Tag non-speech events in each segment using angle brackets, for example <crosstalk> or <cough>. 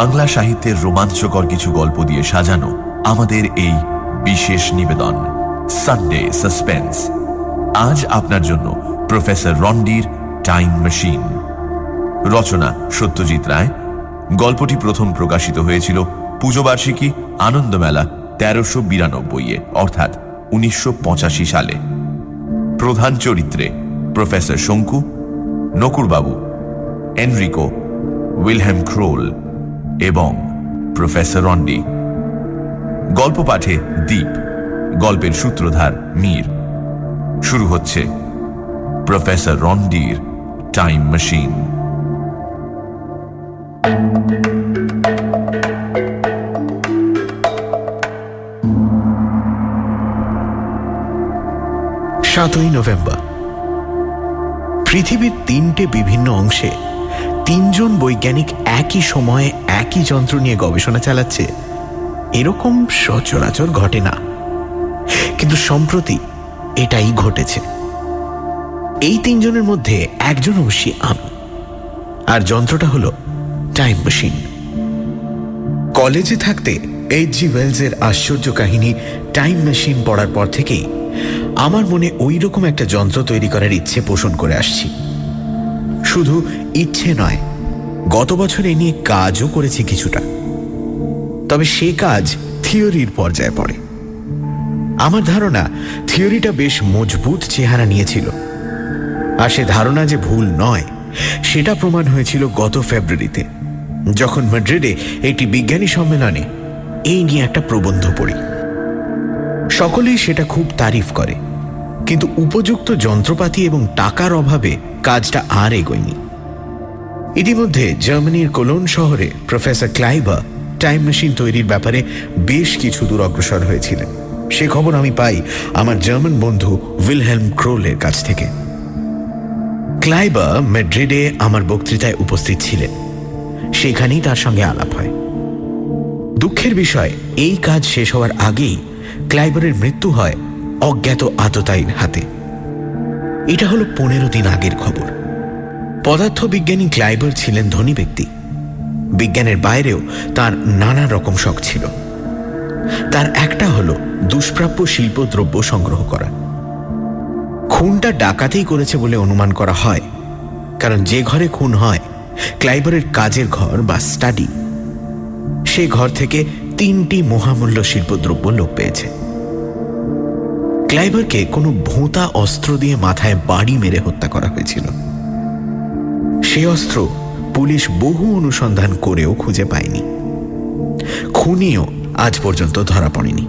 বাংলা সাহিত্যের রোমাঞ্চকর কিছু গল্প দিয়ে সাজানো আমাদের এই বিশেষ নিবেদন সানডে সাসপেন্স আজ আপনার জন্য প্রফেসর রন্ডির টাইম মেশিন রচনা সত্যজিৎ রায়। গল্পটি প্রথম প্রকাশিত হয়েছিল পুজোবার্ষিকী আনন্দমেলা তেরোশো বিরানব্বইয়ে, অর্থাৎ উনিশশো পঁচাশি সালে। প্রধান চরিত্রে professor Shonku, Nakurbabu, Enrico, Wilhelm Krol. এবং প্রফেসর রন্ডি। গল্প পাঠে দ্বীপ গল্পের সূত্রধার মীর। শুরু হচ্ছে প্রফেসর রন্ডির টাইম মেশিন। সাতই নভেম্বর। পৃথিবীর তিনটে বিভিন্ন অংশে তিনজন বৈজ্ঞানিক একই সময়ে একই যন্ত্র নিয়ে গবেষণা চালাচ্ছে। এরকম সচরাচর ঘটে না। কিন্তু সম্প্রতি এটাই ঘটেছে। এই তিনজনের মধ্যে একজন অবশ্যই আমি। আর যন্ত্রটা হলো টাইম মেশিন। কলেজে থাকতে এইচ জি ওয়েলসের আশ্চর্য কাহিনী টাইম মেশিন পড়ার পর থেকেই আমার মনে ওই রকম একটা যন্ত্র তৈরি করার ইচ্ছে পোষণ করে আসছি। শুধু ইচ্ছে নয়, গত বছর এ নিয়ে কাজও করেছি কিছুটা। তবে সে কাজ থিওরির পর্যায়ে পড়ে। আমার ধারণা থিওরিটা বেশ মজবুত চেহারা নিয়েছিল। আর সে ধারণা যে ভুল নয়, সেটা প্রমাণ হয়েছিল গত ফেব্রুয়ারিতে, যখন মাদ্রিদে একটি বিজ্ঞানী সম্মেলনে এই নিয়ে একটা প্রবন্ধ পড়ি। সকলেই সেটা খুব তারিফ করে। কিন্তু উপযুক্ত যন্ত্রপাতি এবং টাকার অভাবে কাজটা আর এগোয়নি। ইতিমধ্যে জার্মানির কোলোন শহরে প্রফেসর ক্লাইবা টাইম মেশিন তৈরির ব্যাপারে বেশ কিছু দূর অগ্রসর হয়েছিলেন। সে খবর আমি পাই আমার জার্মান বন্ধু উইলহেলম ক্রোলের কাছ থেকে। ক্লাইবা মেড্রিডে আমার বক্তৃতায় উপস্থিত ছিলেন। সেখানেই তার সঙ্গে আলাপ হয়। দুঃখের বিষয়, এই কাজ শেষ হওয়ার আগেই ক্লাইবারের মৃত্যু হয় অজ্ঞাত আততায়ীর হাতে। এটা হলো পনেরো দিন আগের খবর। পদার্থবিজ্ঞানী ক্লাইবার ছিলেন ধনী ব্যক্তি। বিজ্ঞানের বাইরেও তার নানা রকম শখ ছিল। তার একটা হলো দুষ্প্রাপ্য শিল্পদ্রব্য সংগ্রহ করা। খুনটা ডাকাতেই করেছে বলে অনুমান করা হয়, কারণ যে ঘরে খুন হয় ক্লাইবারের কাজের ঘর বা স্টাডি, সে ঘর থেকে তিনটি মহামূল্য শিল্পদ্রব্য লোক পেয়েছে। ক্লাইবারকে কোনো ভোঁতা অস্ত্র দিয়ে মাথায় বাড়ি মেরে হত্যা করা হয়েছিল। সে অস্ত্র পুলিশ বহু অনুসন্ধান করেও খুঁজে পায়নি। খুনিও আজ পর্যন্ত ধরা পড়েনি।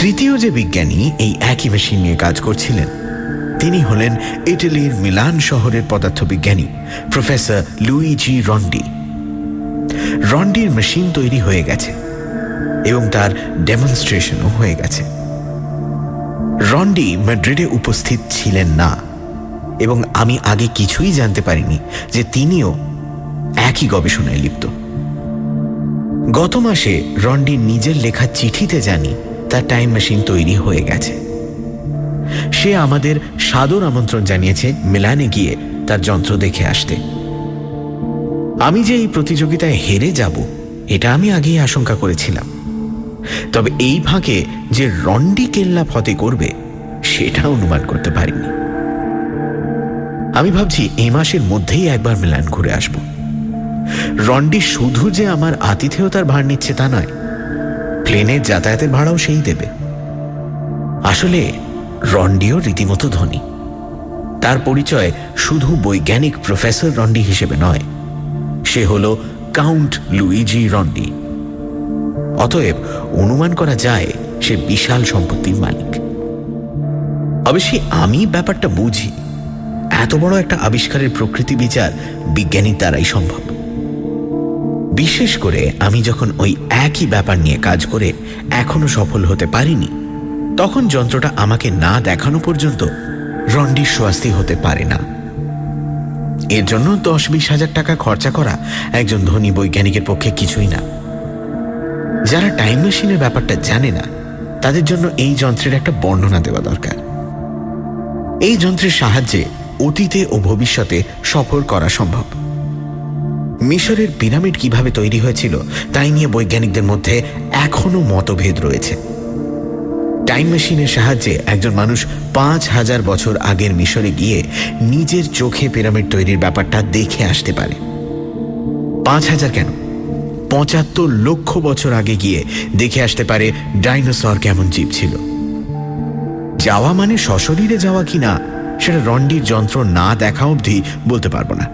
তৃতীয় যে বিজ্ঞানী এই একই মেশিন নিয়ে কাজ করছিলেন, তিনি হলেন ইটালির মিলান শহরের পদার্থবিজ্ঞানী, প্রফেসর লুইজি রন্ডি। রন্ডির মেশিন তৈরি হয়ে গেছে এবং তার ডেমনস্ট্রেশনও হয়ে গেছে। রন্ডি ম্যাড্রিডে উপস্থিত ছিলেন না। এবং আমি আগে কিছুই জানতে পারিনি যে তিনিও একই গবেষণায় লিপ্ত। গত মাসে রন্ডি নিজের লেখা চিঠিতে জানি তার টাইম মেশিন তৈরি হয়ে গেছে। সে আমাদের সাদর আমন্ত্রণ জানিয়েছে মিলানে গিয়ে তার যন্ত্র দেখে আসতে। আমি যে এই প্রতিযোগিতায় হেরে যাব, এটা আমি আগেই আশঙ্কা করেছিলাম। তবে এই ফাঁকে যে রন্ডি কেল্লা ফতে করবে, সেটা অনুমান করতে পারিনি। আমি ভাবছি এই মাসের মধ্যেই একবার মিলান ঘুরে আসব। রন্ডি শুধু যে আমার আতিথেয়তার ভার নিচ্ছে তা নয় প্লেনের যাতায়াতের ভাড়াও সেই দেবে। আসলে রন্ডিও রীতিমতো ধনী। তার পরিচয় শুধু বৈজ্ঞানিক প্রফেসর রন্ডি হিসেবে নয়, সে হল কাউন্ট লুইজি রন্ডি অতএব অনুমান করা যায় সে বিশাল সম্পত্তির মালিক। অবশ্যই আমি ব্যাপারটা বুঝি। এত বড় একটা আবিষ্কারের প্রকৃতি বিচার বিজ্ঞানীর দ্বারাই সম্ভব। বিশেষ করে আমি যখন ওই একই ব্যাপার নিয়ে কাজ করে এখনও সফল হতে পারিনি, তখন যন্ত্রটা আমাকে না দেখানো পর্যন্ত রন্ডির সোয়াস্তি হতে পারে না। এর জন্য দশ বিশ হাজার টাকা খরচা করা একজন ধনী বৈজ্ঞানিকের পক্ষে কিছুই না। যারা টাইম মেশিনের ব্যাপারটা জানে না, তাদের জন্য এই যন্ত্রের একটা বর্ণনা দেওয়া দরকার। এই যন্ত্রের সাহায্যে অতীতে ও ভবিষ্যতে সফর করা সম্ভব। মিশরের পিরামিড কীভাবে তৈরি হয়েছিল, তাই নিয়ে বৈজ্ঞানিকদের মধ্যে এখনও মতভেদ রয়েছে। টাইম মেশিনের সাহায্যে একজন মানুষ পাঁচ হাজার বছর আগের মিশরে গিয়ে নিজের চোখে পিরামিড তৈরির ব্যাপারটা দেখে আসতে পারে। পাঁচ হাজার কেন? পঁচাত্তর লক্ষ বছর আগে গিয়ে দেখে আসতে পারে ডাইনোসর কেমন জীব ছিল। যাওয়া মানে সশরীরে যাওয়া কিনা সেটা রন্ডির যন্ত্র না দেখা অবধি বলতে পারব না।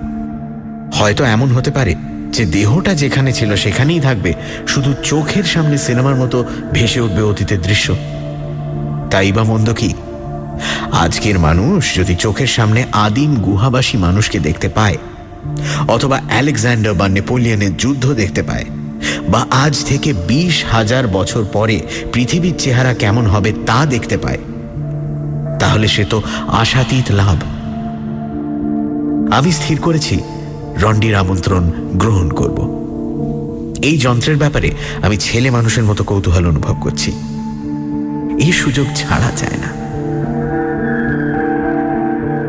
হয়তো এমন হতে পারে যে দেহটা যেখানে ছিল সেখানেই থাকবে, শুধু চোখের সামনে সিনেমার মতো ভেসে উঠবে অতীতের দৃশ্য। তাই বা মন্দ কি? আজকের মানুষ যদি চোখের সামনে আদিম গুহাবাসী মানুষকে দেখতে পায় অথবা আলেকজান্ডার বা নেপোলিয়নের যুদ্ধ দেখতে পায়, বা আজ থেকে বিশ হাজার বছর পরে পৃথিবীর চেহারা কেমন হবে তা দেখতে পায়। তাহলে সে তো আশাতীত লাভ। আমি স্থির করেছি রন্ডির আমন্ত্রণ গ্রহণ করব। এই যন্ত্রের ব্যাপারে আমি ছেলে মানুষের মতো কৌতূহল অনুভব করছি। এই সুযোগ ছাড়া যায় না।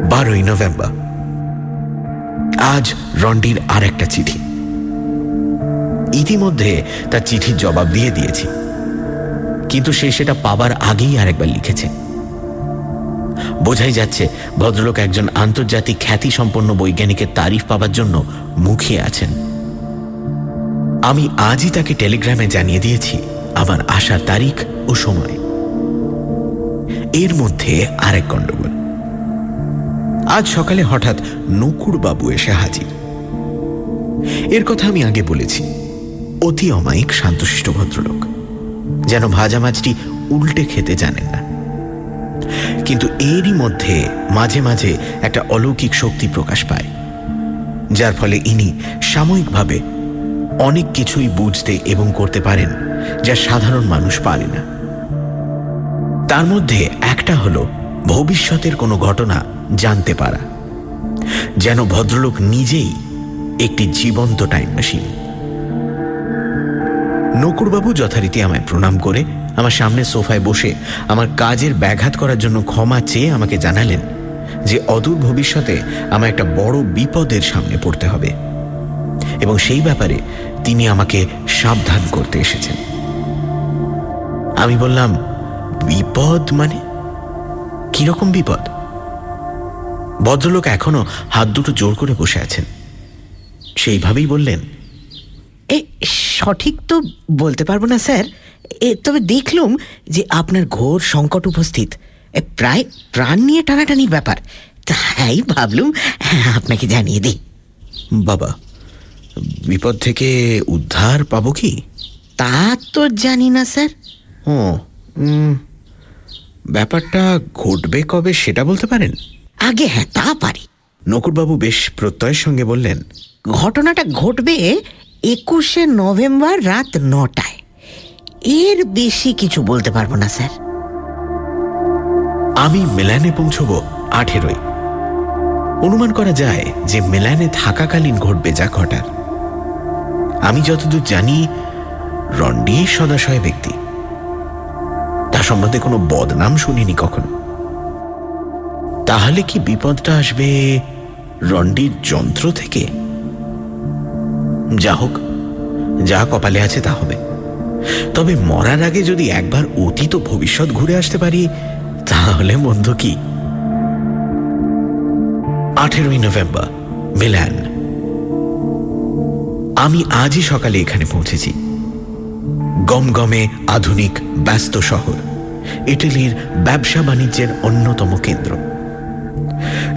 বারোই নভেম্বর। আজ রন্ডির আর একটা চিঠি। ইতিমধ্যে তার চিঠির জবাব দিয়ে দিয়েছি। কিন্তু সে সেটা পাবার আগেই আরেকবার লিখেছে। বোঝাই যাচ্ছে ভদ্রলোক একজন আন্তর্জাতিক খ্যাতি সম্পন্ন বৈজ্ঞানিকের তারিফ পাবার জন্য মুখিয়ে আছেন। আমি আজই তাকে টেলিগ্রামে জানিয়ে দিয়েছি আমার আসার তারিখ ও সময়। এর মধ্যে আরেক গণ্ডগোল আজ সকালে হঠাৎ নকুরবাবু এসে হাজির। এর কথা আমি আগে বলেছি, অতি অমায়িক শান্তশিষ্ট ভদ্রলোক, যেন ভাজা মাছটি উল্টে খেতে জানেন না। কিন্তু এরই মধ্যে মাঝে মাঝে একটা অলৌকিক শক্তি প্রকাশ পায়, যার ফলে ইনি সাময়িকভাবে অনেক কিছুই বুঝতে এবং করতে পারেন যা সাধারণ মানুষ পারে না। তার মধ্যে একটা হলো ভবিষ্যতের কোনো ঘটনা জানতে পারা। যেন ভদ্রলোক নিজেই একটি জীবন্ত টাইম মেশিন নকুরবাবু যথারীতি আমায় প্রণাম করে, আমার সামনে সোফায় বসে আমার কাজের ব্যাঘাত করার জন্য ক্ষমা চেয়ে আমাকে জানালেন যে অদূর ভবিষ্যতে আমার একটা বড় বিপদের সামনে পড়তে হবে। এবং সেই ব্যাপারে তিনি আমাকে সাবধান করতে এসেছেন। আমি বললাম, বিপদ মানে? কীরকম বিপদ? ভদ্রলোক এখনও হাত দুটো জোর করে বসে আছেন। সেইভাবেই বললেন এ সঠিক তো বলতে পারব না স্যার। এ তবে দেখলুম যে আপনার ঘোর সংকট উপস্থিত। এ প্রায় প্রাণ নিয়ে টানাটানির ব্যাপার। তাই ভাবলুম আপনাকে জানিয়ে দিই। বাবা বিপদ থেকে উদ্ধার পাবো কি? তা তো জানি না স্যার। ও ব্যাপারটা ঘটবে কবে সেটা বলতে পারেন? আগে হ্যাঁ তা পারি। নকুরবাবু বেশ প্রত্যয়ের সঙ্গে বললেন ঘটনাটা ঘটবে একুশে নভেম্বর রাত নটায়। এর বেশি কিছু বলতে পারব না স্যার। আমি মেলানে পৌঁছব আঠেরোই অনুমান করা যায় যে মেলানে থাকাকালীন ঘটবে যা ঘটার। আমি যতদূর জানি রন্ডি সদাশয় ব্যক্তি। তার সম্বন্ধে কোনো বদনাম শুনিনি কখনো। তাহলে কি বিপদটা আসবে রন্ডির যন্ত্র থেকে? যা হোক, যা কপালে আছে তা হবে। তবে মরার আগে যদি একবার অতীত ভবিষ্যৎ ঘুরে আসতে পারি, তাহলে মন্দ কি? আঠেরোই নভেম্বর, মিলান। আমি আজই সকালে এখানে পৌঁছেছি। গমগমে আধুনিক, ব্যস্ত শহর। ইটালির ব্যবসা বাণিজ্যের অন্যতম কেন্দ্র।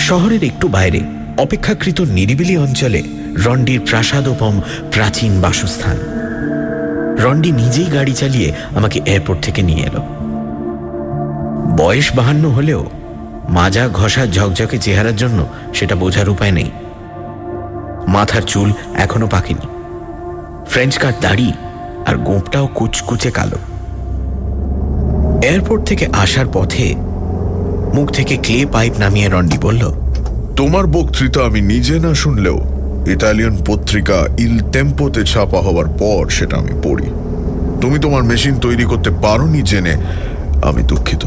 শহরের একটু বাইরে, অপেক্ষাকৃত নিরিবিলি অঞ্চলে রন্ডির প্রাসাদোপম প্রাচীন বাসস্থান। রন্ডি নিজেই গাড়ি চালিয়ে আমাকে এয়ারপোর্ট থেকে নিয়ে এলো। বয়স বাহান্ন হলেও মাজা ঘষা ঝকঝকে চেহারার জন্য সেটা বোঝার উপায় নেই। মাথার চুল এখনও পাকেনি। ফ্রেঞ্চ কাট দাড়ি আর গোঁপটাও কুচকুচে কালো। এয়ারপোর্ট থেকে আসার পথে মুখ থেকে ক্লে পাইপ নামিয়ে রন্ডি বলল তোমার বক্তৃতা আমি নিজে না শুনলেও ইতালিয়ান পত্রিকা ইল টেম্পোতে ছাপা হওয়ার পর সেটা আমি পড়ি। তুমি তোমার মেশিন তৈরি করতে পারোনি জেনে আমি দুঃখিত।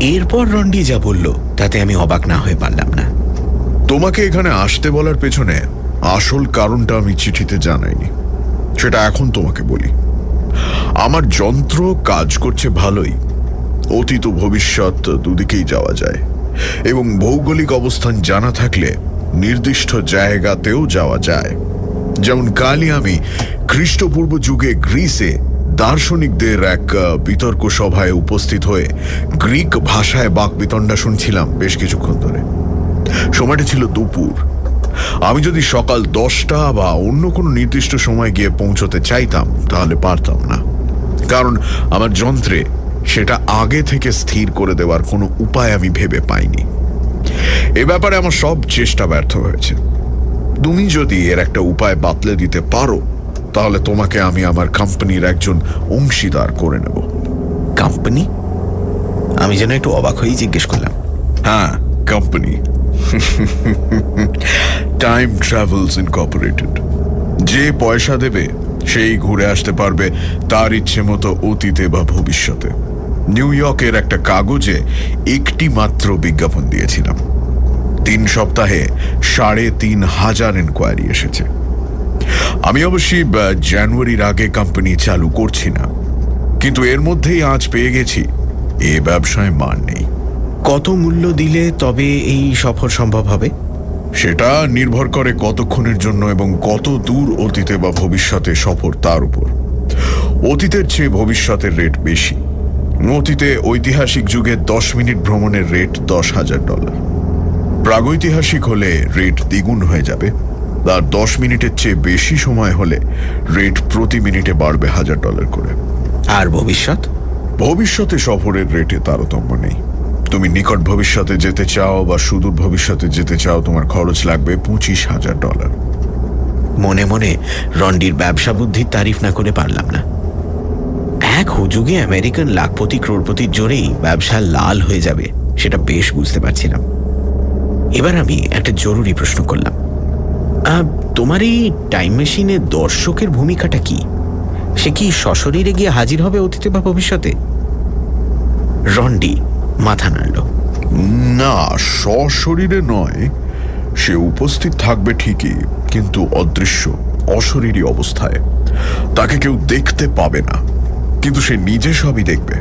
এরপর রন্ডি যা বলল তাতে আমি অবাক না হয়ে পারলাম না। তোমাকে এখানে আসতে বলার পেছনে আসল কারণটা আমি চিঠিতে জানাইনি। সেটা এখন তোমাকে বলি। আমার যন্ত্র কাজ করছে ভালোই অতীত ও ভবিষ্যৎ দুদিকেই যাওয়া যায়। এবং ভৌগোলিক অবস্থান জানা থাকলে নির্দিষ্ট জায়গাতেও যাওয়া যায়। যেমন কালই আমি খ্রিস্টপূর্ব যুগে গ্রিসে দার্শনিকদের এক বিতর্ক সভায় উপস্থিত হয়ে গ্রিক ভাষায় বাক বিতণ্ডা শুনছিলাম বেশ কিছুক্ষণ ধরে। সময়টা ছিল দুপুর। আমি যদি সকাল দশটা বা অন্য কোনো নির্দিষ্ট সময় গিয়ে পৌঁছতে চাইতাম, তাহলে পারতাম না। কারণ আমার যন্ত্রে সেটা আগে থেকে স্থির করে দেওয়ার কোনো উপায় আমি ভেবে পাইনি। এ ব্যাপারে আমার সব চেষ্টা ব্যর্থ হয়েছে। তুমি যদি এর একটা উপায় বাতলে দিতে পারো তাহলে তোমাকে আমি আমার কোম্পানির একজন অংশীদার করে নেব। কোম্পানি? আমি যেন একটু অবাক হয়েই জিজ্ঞেস করলাম। হ্যাঁ কোম্পানি। টাইম ট্রাভেলস ইনকর্পোরেটেড যে পয়সা দেবে সেই ঘুরে আসতে পারবে তার ইচ্ছে মতো অতীতে বা ভবিষ্যতে। নিউ ইয়র্কের একটা কাগজে একটি মাত্র বিজ্ঞাপন দিয়েছিলাম। তিন সপ্তাহে সাড়ে তিন হাজার এনকোয়ারি এসেছে। আমি অবশ্যই জানুয়ারির আগে কোম্পানি চালু করছি না। কিন্তু এর মধ্যেই আজ পেয়ে গেছি। এ ব্যবসায় মান নেই। কত মূল্য দিলে তবে এই সফর সম্ভব হবে? সেটা নির্ভর করে কতক্ষণের জন্য এবং কত দূর অতীতে বা ভবিষ্যতে সফর তার উপর। অতীতের চেয়ে ভবিষ্যতের রেট বেশি। অতীতে ঐতিহাসিক যুগে দশ মিনিট ভ্রমণের রেট দশ হাজার ডলার। প্রাগৈতিহাসিক হলে রেট দ্বিগুণ হয়ে যাবে আর দশ মিনিটের চেয়ে বেশি সময় হলে রেট প্রতি মিনিটে বাড়বে হাজার ডলার করে। আর ভবিষ্যৎ? ভবিষ্যতে সফরের রেটে তারতম্য নেই। তুমি নিকট ভবিষ্যতে যেতে চাও বা সুদূর ভবিষ্যতে যেতে চাও তোমার খরচ লাগবে পঁচিশ হাজার ডলার। মনে মনে রন্ডির ব্যবসা বুদ্ধির তারিফ না করে পারলাম না। এক হুজুগে আমেরিকান লাখপতি ক্রোড়পতির জোরেই ব্যবসা লাল হয়ে যাবে, সেটা বেশ বুঝতে পারছিলাম। এবার আমি একটা জরুরি প্রশ্ন করলাম। তোমার এই টাইম মেশিনে দর্শকের ভূমিকাটা কি? সে কি সশরীরে গিয়ে হাজির হবে অতীতে বা ভবিষ্যতে? রন্ডি, মাথা নাড়ল। না, সশরীরে নয়। সে উপস্থিত থাকবে ঠিকই, কিন্তু অদৃশ্য, অশরীরী অবস্থায়। তাকে কেউ দেখতে পাবে না। কিন্তু সে নিজে সবই দেখবে।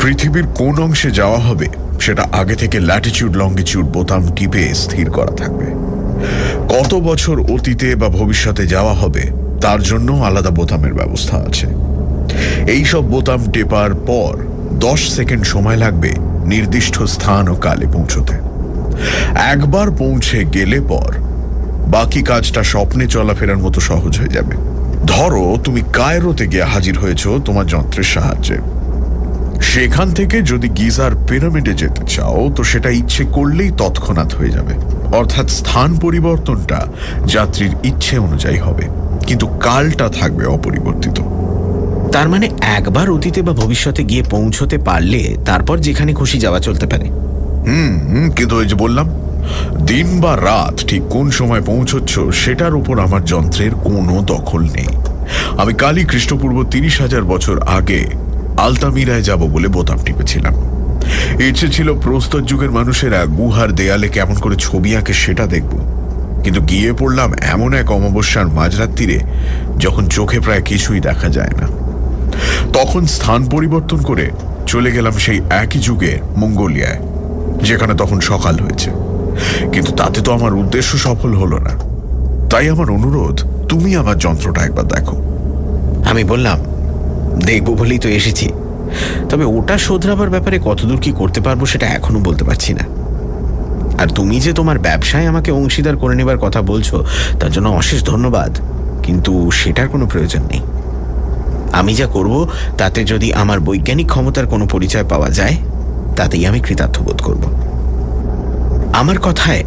পৃথিবীর কোন অংশে যাওয়া হবে, সেটা আগে থেকে ল্যাটিচিউড লঙ্গিচিউড বোতাম টিপে স্থির করা থাকবে। কত বছর অতীতে বা ভবিষ্যতে যাওয়া হবে, তার জন্য আলাদা বোতামের ব্যবস্থা আছে। এই সব বোতাম টেপার পর দশ সেকেন্ড সময় লাগবে নির্দিষ্ট স্থান ও কালে পৌঁছতে। একবার পৌঁছে গেলে পর বাকি কাজটা স্বপ্নে চলাফেরার মতো সহজ হয়ে যাবে। ধরো তুমি কায়রোতে গিয়ে হাজির হয়েছ তোমার যন্ত্রের সাহায্যে। সেখান থেকে যদি গিজার পিরামিডে যেতে চাও তো সেটা ইচ্ছে করলেই তৎক্ষণাৎ হয়ে যাবে। অর্থাৎ স্থান পরিবর্তনটা যাত্রীর ইচ্ছে অনুযায়ী হবে কিন্তু কালটা থাকবে অপরিবর্তিত। তার মানে একবার অতীতে বা ভবিষ্যতে গিয়ে পৌঁছতে পারলে তারপর যেখানে খুশি যাওয়া চলতে পারে। হুম হুম, কিন্তু ওই যে বললাম দিন বা রাত ঠিক কোন সময় পৌঁছচ্ছ সেটার উপর আমার যন্ত্রের কোনো দখল নেই। আমি কালই খ্রিস্টপূর্ব তিরিশ হাজার বছর আগে আলতামিরায় যাব বলে বোতাম টিপেছিলাম। ইচ্ছে ছিল প্রস্তর যুগের মানুষেরা গুহার দেয়ালে কেমন করে ছবি আঁকে সেটা দেখব। কিন্তু গিয়ে পড়লাম এমন এক অমাবস্যার মাঝরাত্রিরে যখন চোখে প্রায় কিছুই দেখা যায় না। তখন স্থান পরিবর্তন করে চলে গেলাম সেই একই যুগে মঙ্গোলিয়ায়, যেখানে তখন সকাল হয়েছে। কিন্তু তাতে তো আমার উদ্দেশ্য সফল হলো না। তাই আমার অনুরোধ, তুমি আমার যন্ত্রটা একবার দেখো। আমি বললাম, দেখব বলেই তো এসেছি। তবে ওটা শোধরাবার ব্যাপারে কতদূর কি করতে পারব সেটা এখনও বলতে পারছি না। আর তুমি যে তোমার ব্যবসায় আমাকে অংশীদার করে নেবার কথা বলছো, তার জন্য অশেষ ধন্যবাদ। কিন্তু সেটার কোনো প্রয়োজন নেই। আমি যা করব, তাতে যদি আমার বৈজ্ঞানিক ক্ষমতার কোনো পরিচয় পাওয়া যায়, তাতেই আমি কৃতার্থ বোধ করব। আমার কথায়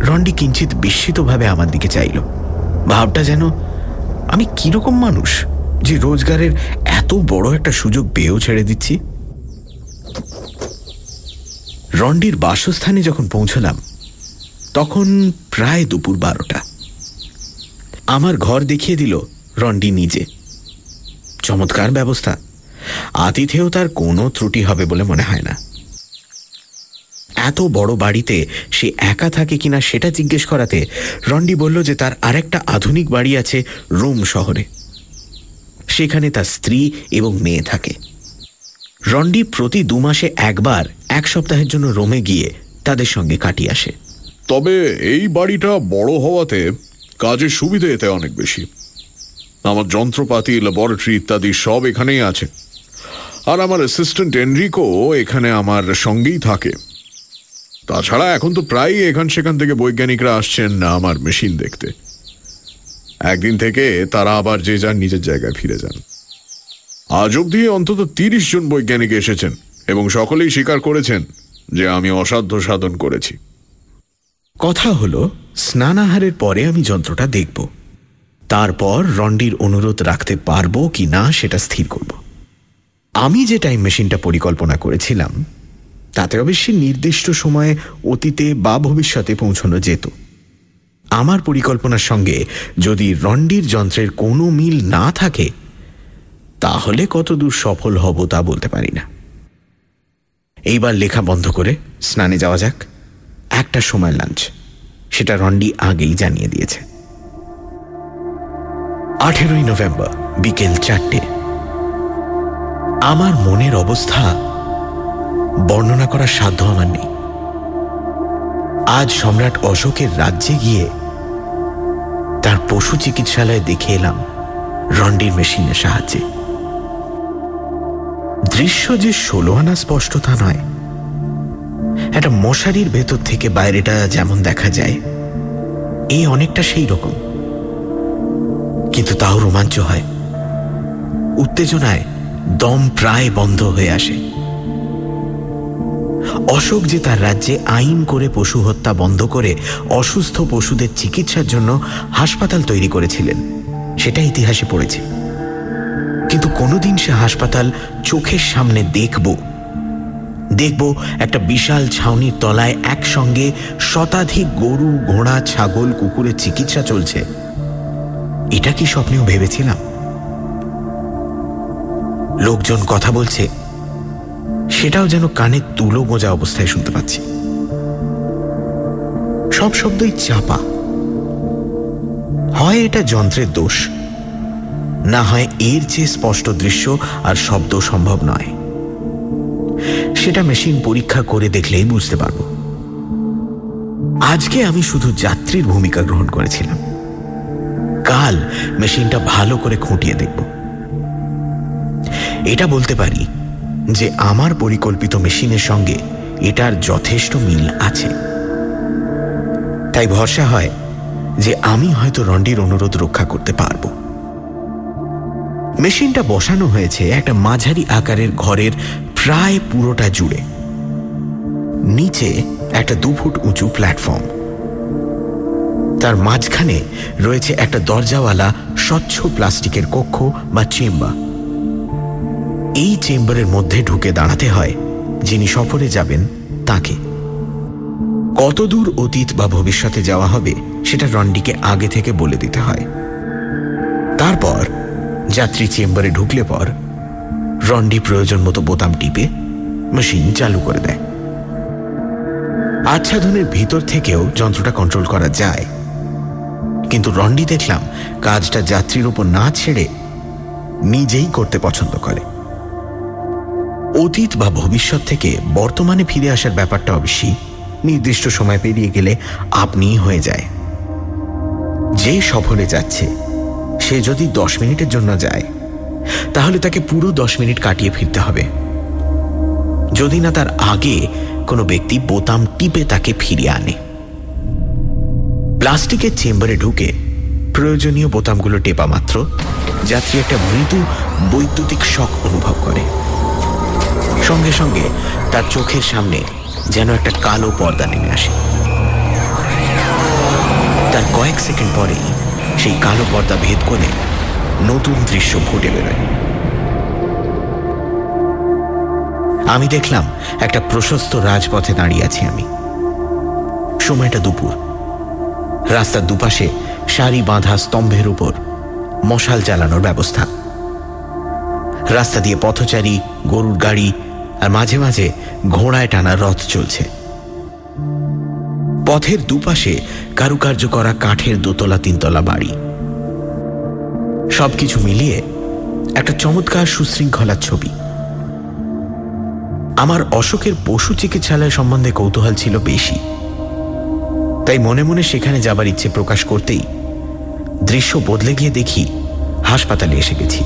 রন্ডি কিঞ্চিত বিস্মিতভাবে আমার দিকে চাইল। ভাবটা যেন আমি কীরকম মানুষ যে রোজগারের এত বড় একটা সুযোগ পেয়েও ছেড়ে দিচ্ছি। রন্ডির বাসস্থানে যখন পৌঁছলাম, তখন প্রায় দুপুর বারোটা। আমার ঘর দেখিয়ে দিল রন্ডি নিজে। চমৎকার ব্যবস্থা। আতিথেও তার কোনো ত্রুটি হবে বলে মনে হয় না। এত বড় বাড়িতে সে একা থাকে কিনা সেটা জিজ্ঞেস করাতে রন্ডি বলল যে তার আরেকটা আধুনিক বাড়ি আছে রোম শহরে। সেখানে তার স্ত্রী এবং মেয়ে থাকে। রন্ডি প্রতি দু মাসে একবার এক সপ্তাহের জন্য রোমে গিয়ে তাদের সঙ্গে কাটিয়ে আসে। তবে এই বাড়িটা বড় হওয়াতে কাজের সুবিধে এতে অনেক বেশি। আমার যন্ত্রপাতি ল্যাবরেটরি ইত্যাদি সব এখানেই আছে। আর আমার অ্যাসিস্ট্যান্ট এনরিকো এখানে আমার সঙ্গেই থাকে। তাছাড়া এখন তো প্রায়ই এখান সেখান থেকে বৈজ্ঞানিকরা আসছেন না আমার মেশিন দেখতে। একদিন থেকে তারা আবার যে যার নিজের জায়গায় ফিরে যান। আজ অবধি অন্তত তিরিশ জন বৈজ্ঞানিক এসেছেন এবং সকলেই স্বীকার করেছেন যে আমি অসাধ্য সাধন করেছি। কথা হলো, স্নানাহারের পরে আমি যন্ত্রটা দেখব। তারপর রন্ডির অনুরোধ রাখতে পারব কি না সেটা স্থির করব। আমি যে টাইম মেশিনটা পরিকল্পনা করেছিলাম তাতে অবশ্যই নির্দিষ্ট সময়ে অতীতে বা ভবিষ্যতে পৌঁছানো যেত। আমার পরিকল্পনার সঙ্গে যদি রন্ডির যন্ত্রের কোনো মিল না থাকে, তাহলে কতদূর সফল হব তা বলতে পারি না। এইবার লেখা বন্ধ করে স্নানে যাওয়া যাক। একটা সময় লাঞ্চ। সেটা রন্ডি আগেই জানিয়ে দিয়েছে। আঠেরোই নভেম্বর, বিকেল চারটে। আমার মনের অবস্থা বর্ণনা করার সাধ্য আমার নেই। আজ সম্রাট অশোকের রাজ্যে গিয়ে তার পশু চিকিৎসালয়ে দেখে এলাম রন্ডির মেশিনের সাহায্যে। দৃশ্য যে ষোলো আনা স্পষ্ট তা নয়। একটা মশারির ভেতর থেকে বাইরেটা যেমন দেখা যায় এই অনেকটা সেই রকম। কিন্তু তাও রোমাঞ্চ হয়। উত্তেজনায় দম প্রায় বন্ধ হয়ে আসে। অশোক যে তার রাজ্যে আইন করে পশু হত্যা বন্ধ করে অসুস্থ পশুদের চিকিৎসার জন্য হাসপাতাল তৈরি করেছিলেন, সেটা ইতিহাসে পড়েছে। কিন্তু কোনোদিন সে হাসপাতাল চোখের সামনে দেখব দেখব একটা বিশাল ছাউনির তলায় একসঙ্গে শতাধিক গরু, ঘোড়া, ছাগল, কুকুরের চিকিৎসা চলছে। এটা কি স্বপ্নেও ভেবেছিলাম? লোকজন কথা বলছে সেটাও যেন কানে তুলো গোজা অবস্থায় শুনতে পাচ্ছি। সব শব্দই চাপা। হয় এটা যন্ত্রের দোষ, না হয় এর চেয়ে স্পষ্ট দৃশ্য আর শব্দ সম্ভব নয়। সেটা মেশিন পরীক্ষা করে দেখলেই বুঝতে পারব। আজকে আমি শুধু যাত্রীর ভূমিকা গ্রহণ করেছিলাম। কাল মেশিনটা ভালো করে খুঁটিয়ে দেখব। এটা বলতে পারি যে আমার পরিকল্পিত মেশিনের সঙ্গে এটার যথেষ্ট মিল আছে। তাই ভরসা হয় যে আমি হয়তো রন্ডির অনুরোধ রক্ষা করতে পারব। মেশিনটা বসানো হয়েছে একটা মাঝারি আকারের ঘরের প্রায় পুরোটা জুড়ে। নিচে একটা দু ফুট উঁচু প্ল্যাটফর্ম। তার মাঝখানে রয়েছে একটা দরজাওয়ালা স্বচ্ছ প্লাস্টিকের কক্ষ বা চেম্বার। এই চেম্বারের মধ্যে ঢুকে দাঁড়াতে হয়, যিনি সফরে যাবেন তাকে। কতদূর অতীত বা ভবিষ্যতে যাওয়া হবে, সেটা রন্ডিকে আগে থেকে বলে দিতে হয়। তারপর যাত্রী চেম্বারে ঢুকলে পর রন্ডি প্রয়োজন মতো বোতাম টিপে মেশিন চালু করে দেয়। আচ্ছাদনের ভিতর থেকেও যন্ত্রটা কন্ট্রোল করা যায়। কিন্তু রন্ডি দেখলাম, কাজটা যাত্রীর ওপর না ছেড়ে নিজেই করতে পছন্দ করে। অতীত বা ভবিষ্যৎ থেকে বর্তমানে ফিরে আসার ব্যাপারটা অবশ্যই নির্দিষ্ট সময় পেরিয়ে গেলে আপনিই হয়ে যায়। যে সফরে যাচ্ছে, সে যদি দশ মিনিটের জন্য যায়, তাহলে তাকে পুরো দশ মিনিট কাটিয়ে ফিরতে হবে। যদি না তার আগে কোনো ব্যক্তি বোতাম টিপে তাকে ফিরিয়ে আনে। প্লাস্টিকের চেম্বারে ঢুকে প্রয়োজনীয় বোতামগুলো টেপা মাত্র যাত্রী একটা মৃদু বৈদ্যুতিক শখ অনুভব করে। সঙ্গে সঙ্গে তার চোখের সামনে যেন একটা কালো পর্দা নেমে আসে। তার কয়েক সেকেন্ড পরেই সেই কালো পর্দা ভেদ করে নতুন দৃশ্য ফুটে বেরোয়। আমি দেখলাম একটা প্রশস্ত রাজপথে দাঁড়িয়ে আছি আমি। সময়টা দুপুর। রাস্তার দুপাশে সারি বাঁধা স্তম্ভের উপর মশাল জ্বালানোর ব্যবস্থা। রাস্তা দিয়ে পথচারী, গরুর গাড়ি আর মাঝে মাঝে ঘোড়ায় টানা রথ চলছে। পথের দুপাশে কারুকার্য করা কাঠের দোতলা, তিনতলা বাড়ি। সবকিছু মিলিয়ে একটা চমৎকার সুশৃঙ্খলার ছবি। আমার অশোকের পশু চিকিৎসালয় সম্বন্ধে কৌতূহল ছিল বেশি। তাই মনে মনে সেখানে যাবার ইচ্ছে প্রকাশ করতেই দৃশ্য বদলে গিয়ে দেখি, হাসপাতালে এসে গেছি।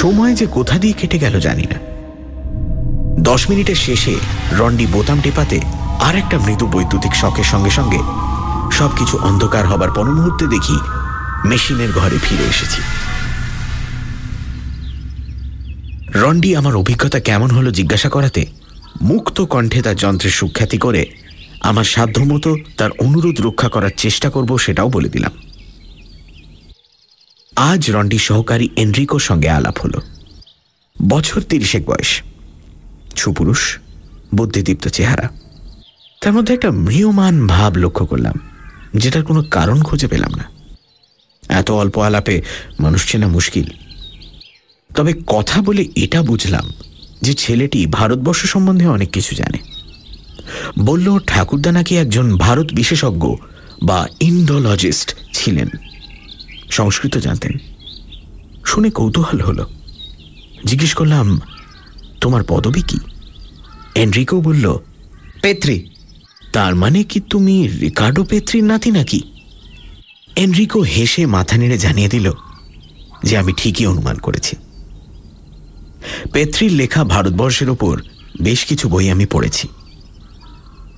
সময় যে কোথা দিয়ে কেটে গেল জানি না। দশ মিনিটের শেষে রন্ডি বোতাম টেপাতে আর একটা মৃদু বৈদ্যুতিক শখের সঙ্গে সঙ্গে সবকিছু অন্ধকার হবার পর মুহূর্তে দেখি মেশিনের ঘরে ফিরে এসেছি। রন্ডি আমার অভিজ্ঞতা কেমন হলো জিজ্ঞাসা করাতে মুক্ত কণ্ঠে তার যন্ত্রের সুখ্যাতি করে আমার সাধ্যমতো তার অনুরোধ রক্ষা করার চেষ্টা করব সেটাও বলে দিলাম। আজ রন্ডি সহকারী এনরিকোর সঙ্গে আলাপ হলো। বছর তিরিশেক বয়স। সুপুরুষ, বুদ্ধিদীপ্ত চেহারা। তার মধ্যে একটা মৃয়মান ভাব লক্ষ্য করলাম, যেটার কোনো কারণ খুঁজে পেলাম না। এত অল্প আলাপে মানুষ চেনা মুশকিল। তবে কথা বলে এটা বুঝলাম যে ছেলেটি ভারতবর্ষ সম্বন্ধে অনেক কিছু জানে। বলল, ঠাকুরদা নাকি একজন ভারত বিশেষজ্ঞ বা ইন্ডোলজিস্ট ছিলেন। সংস্কৃত জানতেন। শুনে কৌতূহল হলো। জিজ্ঞেস করলাম, তোমার পদবী কি? এনরিকো বলল, পেত্রি। তার মানে কি তুমি রিকার্ডো পেত্রির নাতি নাকি? এনরিকো হেসে মাথা নেড়ে জানিয়ে দিল যে আমি ঠিকই অনুমান করেছি। পেত্রির লেখা ভারতবর্ষের ওপর বেশ কিছু বই আমি পড়েছি।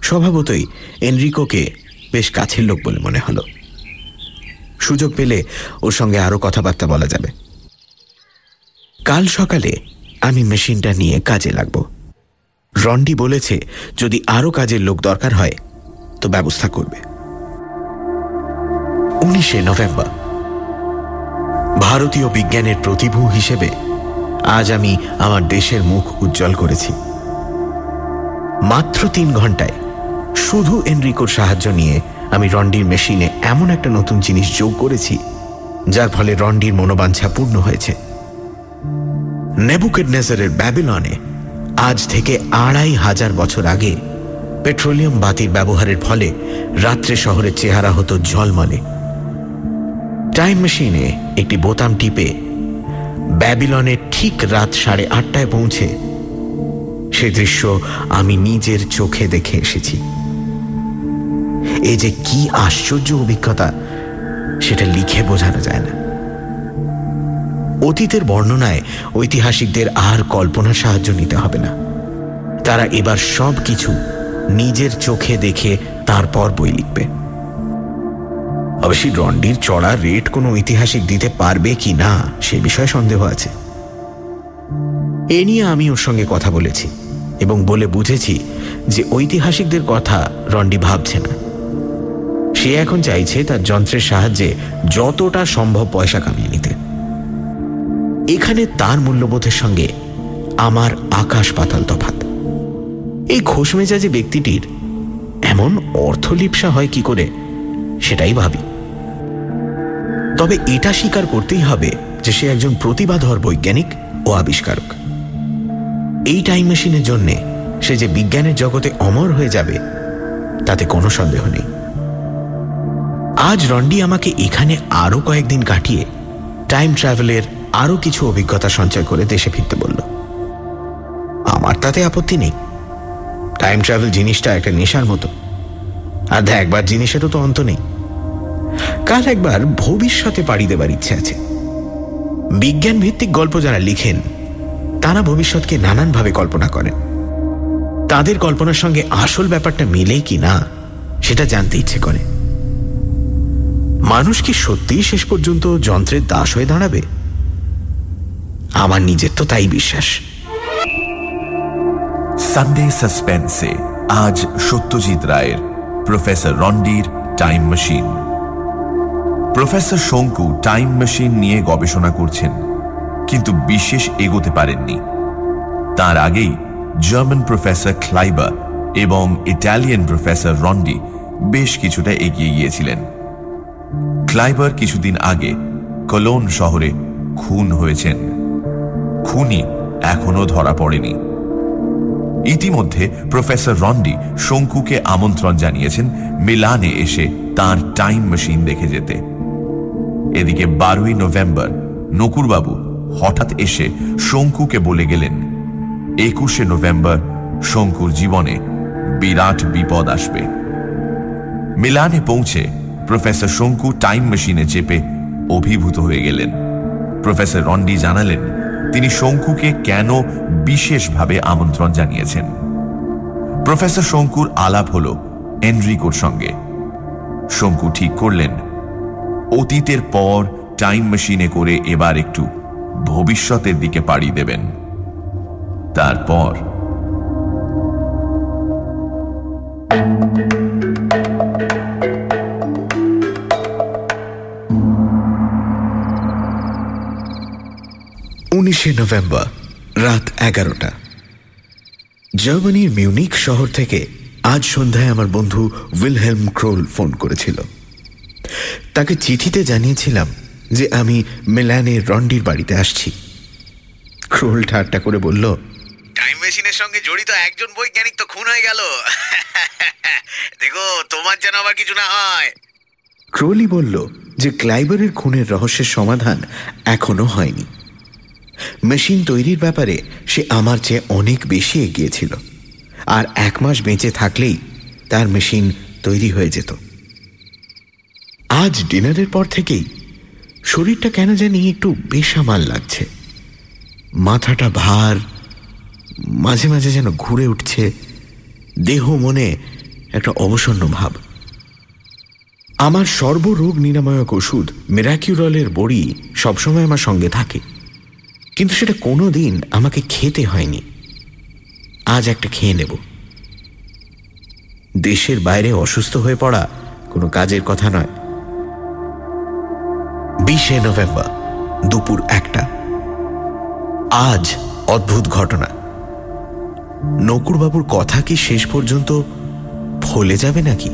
স্বভাবতই এনরিকোকে বেশ কাছের লোক বলে মনে হলো। সুযোগ পেলে ওর সঙ্গে আরও কথাবার্তা বলা যাবে। কাল সকালে আমি মেশিনটা নিয়ে কাজে লাগব। রন্ডি বলেছে, যদি আরও কাজের লোক দরকার হয়, তো ব্যবস্থা করবে। উনিশে নভেম্বর। ভারতীয় বিজ্ঞানের প্রতিভূ হিসেবে আজ আমি আমার দেশের মুখ উজ্জ্বল করেছি। মাত্র তিন ঘন্টায় শুধু এনরিকোর সাহায্য নিয়ে আমি রন্ডির মেশিনে এমন একটা নতুন জিনিস যোগ করেছি, যার ফলে রন্ডির মনোবাঞ্ছা পূর্ণ হয়েছে। নেবুকেড নেজারের ব্যাবিলনে আজ থেকে আড়াই হাজার বছর আগে পেট্রোলিয়াম বাতির ব্যবহারের ফলে রাত্রে শহরের চেহারা হতো ঝলমলে। টাইম মেশিনে একটি বোতাম টিপে ব্যাবিলনে ঠিক রাত সাড়ে আটটায় পৌঁছে সে দৃশ্য আমি নিজের চোখে দেখে এসেছি। এই যে কি আশ্চর্য অভিজ্ঞতা, সেটা লিখে বোঝানো যায় না। অতীতের বর্ণনায় ঐতিহাসিকদের আর কল্পনার সাহায্য নিতে হবে না। তারা এবার সব কিছু নিজের চোখে দেখে তারপর বই লিখবে। অবশ্যই রন্ডির চড়া রেট কোনো ঐতিহাসিক দিতে পারবে কি না, সে বিষয়ে সন্দেহ আছে। এ নিয়ে আমি ওর সঙ্গে কথা বলেছি এবং বলে বুঝেছি যে ঐতিহাসিকদের কথা রন্ডি ভাবছে না। সে এখন চাইছে তার যন্ত্রের সাহায্যে যতটা সম্ভব পয়সা কামিয়ে নিতে। এখানে তার মূল্যবোধের সঙ্গে আমার আকাশ পাতাল তফাত এই খোসমেজাজে ব্যক্তিটির এমন অর্থলিপসা হয় কি করে, সেটাই ভাবি। তবে এটা স্বীকার করতেই হবে যে সে একজন প্রতিভাধর বৈজ্ঞানিক ও আবিষ্কারক। এই টাইম মেশিনের জন্যে সে যে বিজ্ঞানের জগতে অমর হয়ে যাবে, তাতে কোনো সন্দেহ নেই। আজ রন্ডি আমাকে এখানে আরও কয়েকদিন কাটিয়ে টাইম ট্রাভেলের আরও কিছু অভিজ্ঞতা সঞ্চয় করে দেশে ফিরতে বলল। আমার তাতে আপত্তি নেই। টাইম ট্রাভেল জিনিসটা একটা নেশার মতো। আর দেখ, একবার জিনিসেরও তো অন্ত নেই। কাল একবার ভবিষ্যতে পাড়ি দেবার ইচ্ছে আছে। বিজ্ঞান ভিত্তিক গল্প যারা লিখেন, তারা ভবিষ্যৎকে নানানভাবে কল্পনা করেন। তাদের কল্পনার সঙ্গে আসল ব্যাপারটা মিলে কি না, সেটা জানতে ইচ্ছে করে। মানুষ কি সত্যিই শেষ পর্যন্ত যন্ত্রের দাস হয়ে দাঁড়াবে? আমার নিজের তো তাই বিশ্বাস। সানডে সাসপেন্সে, আজ সত্যজিৎ রায়ের, professor রন্ডির time machine. Professor Shonku time machine নিয়ে গবেষণা করছেন, কিন্তু বিশেষ এগোতে পারেননি। তার আগেই জার্মান প্রফেসর ক্লাইবার এবং ইটালিয়ান প্রফেসর রন্ডি বেশ কিছুটা এগিয়ে গিয়েছিলেন। ক্লাইবার কিছুদিন আগে কলোন শহরে খুন হয়েছেন। খুনি এখনও ধরা পড়েনি। ইতিমধ্যে প্রফেসর রন্ডি শঙ্কুকে আমন্ত্রণ জানিয়েছেন মিলানে এসে তার টাইম মেশিন দেখে যেতে। এদিকে বারোই নভেম্বর নকুরবাবু হঠাৎ এসে শঙ্কুকে বলে গেলেন, একুশে নভেম্বর শঙ্কুর জীবনে বিরাট বিপদ আসবে। মিলানে পৌঁছে প্রফেসর শঙ্কু টাইম মেশিনে চেপে অভিভূত হয়ে গেলেন। প্রফেসর রন্ডি জানালেন, তিনি শঙ্কুকে কেন বিশেষভাবে আমন্ত্রণ জানিয়েছেন। প্রফেসর শঙ্কুর আলাপ হল এনরিকোর সঙ্গে। শঙ্কু ঠিক করলেন, অতীতের পর টাইম মেশিনে করে এবার একটু ভবিষ্যতের দিকে পাড়ি দেবেন। তারপর উনিশে নভেম্বর রাত এগারোটা। জার্মানির মিউনিক শহর থেকে আজ সন্ধ্যায় আমার বন্ধু উইলহেলম ক্রোল ফোন করেছিল। তাকে চিঠিতে জানিয়েছিলাম যে আমি মেলানের রন্ডির বাড়িতে আসছি। ক্রোল ঠাট্টা করে বলল টাইম মেশিনের সঙ্গে জড়িত একজন বৈজ্ঞানিক তো খুন হয়ে গেল। <laughs> দেখো তোমার যেন আবার কিছু না হয়। ক্রোলি বলল যে ক্লাইবারের খুনের রহস্যের সমাধান এখনও হয়নি। মেশিন তৈরির ব্যাপারে সে আমার চেয়ে অনেক বেশি এগিয়েছিল। আর এক মাস বেঁচে থাকলেই তার মেশিন তৈরি হয়ে যেত। আজ ডিনারের পর থেকেই শরীরটা কেন জানি একটু বেসামাল লাগছে। মাথাটা ভার, মাঝে মাঝে যেন ঘুরে উঠছে, দেহ মনে একটা অবসন্ন ভাব। আমার সর্বরোগ নিরাময়ক ওষুধ মেরাকিউরলের বড়ি সবসময় আমার সঙ্গে থাকে। কিন্তু সেটা কোনো দিন আমাকে খেতে হয়নি। আজ একটা খেয়ে নেব। দেশের বাইরে অসুস্থ হয়ে পড়া কোনো কাজের কথা নয়। বিশে নভেম্বর, দুপুর একটা। আজ অদ্ভুত ঘটনা। নকুরবাবুর কথা কি শেষ পর্যন্ত ফলে যাবে নাকি?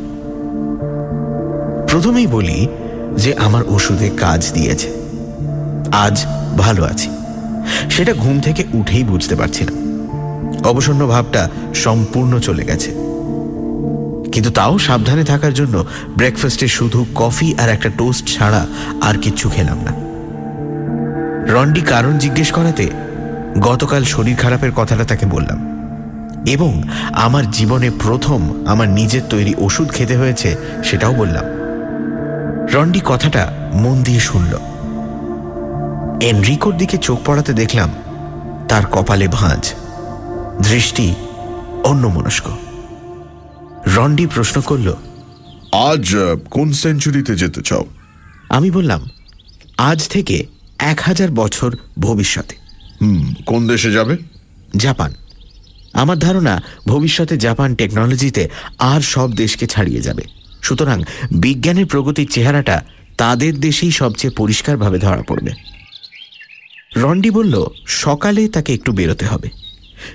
প্রথমেই বলি যে আমার ওষুধে কাজ দিয়েছে। আজ ভালো আছি। সেটা ঘুম থেকে উঠেই বুঝতে পারছি না অবসন্ন ভাবটা সম্পূর্ণ চলে গেছে। কিন্তু তাও সাবধানে থাকার জন্য ব্রেকফাস্টে শুধু কফি আর একটা টোস্ট ছাড়া আর কিচ্ছু খেলাম না। রন্ডি কারণ জিজ্ঞেস করাতে গতকাল শরীর খারাপের কথাটা তাকে বললাম। এবং আমার জীবনে প্রথম আমার নিজের তৈরি ওষুধ খেতে হয়েছে সেটাও বললাম। রন্ডি কথাটা মন দিয়ে শুনল। এনরিকোর দিকে চোখ পড়াতে দেখলাম তার কপালে ভাঁজ দৃষ্টি অন্যমনস্ক। রন্ডি প্রশ্ন করল আজ কোন সেঞ্চুরিতে যেতে চাও? আমি বললাম আজ থেকে এক হাজার বছর ভবিষ্যতে। হুম কোন দেশে যাবে? জাপান। আমার ধারণা ভবিষ্যতে জাপান টেকনোলজিতে আর সব দেশকে ছাড়িয়ে যাবে। সুতরাং বিজ্ঞানের প্রগতির চেহারাটা তাদের দেশেই সবচেয়ে পরিষ্কারভাবে ধরা পড়বে। রন্ডি বলল, সকালে তাকে একটু বেরোতে হবে।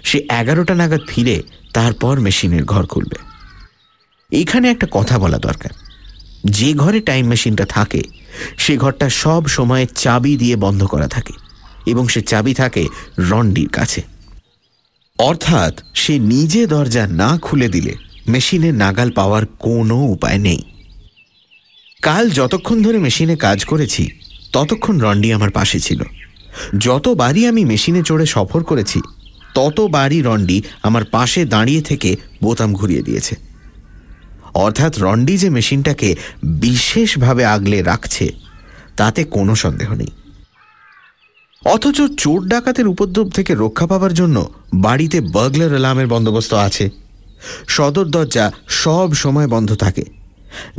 সে এগারোটা নাগাদ ফিরে তারপর মেশিনের ঘর খুলবে। এখানে একটা কথা বলা দরকার। যে ঘরে টাইম মেশিনটা থাকে, সে ঘরটা সব সময় চাবি দিয়ে বন্ধ করা থাকে এবং সে চাবি থাকে রন্ডির কাছে। অর্থাৎ সে নিজে দরজা না খুলে দিলে মেশিনে নাগাল পাওয়ার কোনো উপায় নেই। কাল যতক্ষণ ধরে মেশিনে কাজ করেছি, ততক্ষণ রন্ডি আমার পাশে ছিল। যতবারই আমি মেশিনে চড়ে সফর করেছি, ততবারই রন্ডি আমার পাশে দাঁড়িয়ে থেকে বোতাম ঘুরিয়ে দিয়েছে। অর্থাৎ রন্ডি যে মেশিনটাকে বিশেষভাবে আগলে রাখছে, তাতে কোনো সন্দেহ নেই। অথচ চোর ডাকাতের উপদ্রব থেকে রক্ষা পাবার জন্য বাড়িতে বার্গলার অ্যালার্মের বন্দোবস্ত আছে। সদর দরজা সব সময় বন্ধ থাকে।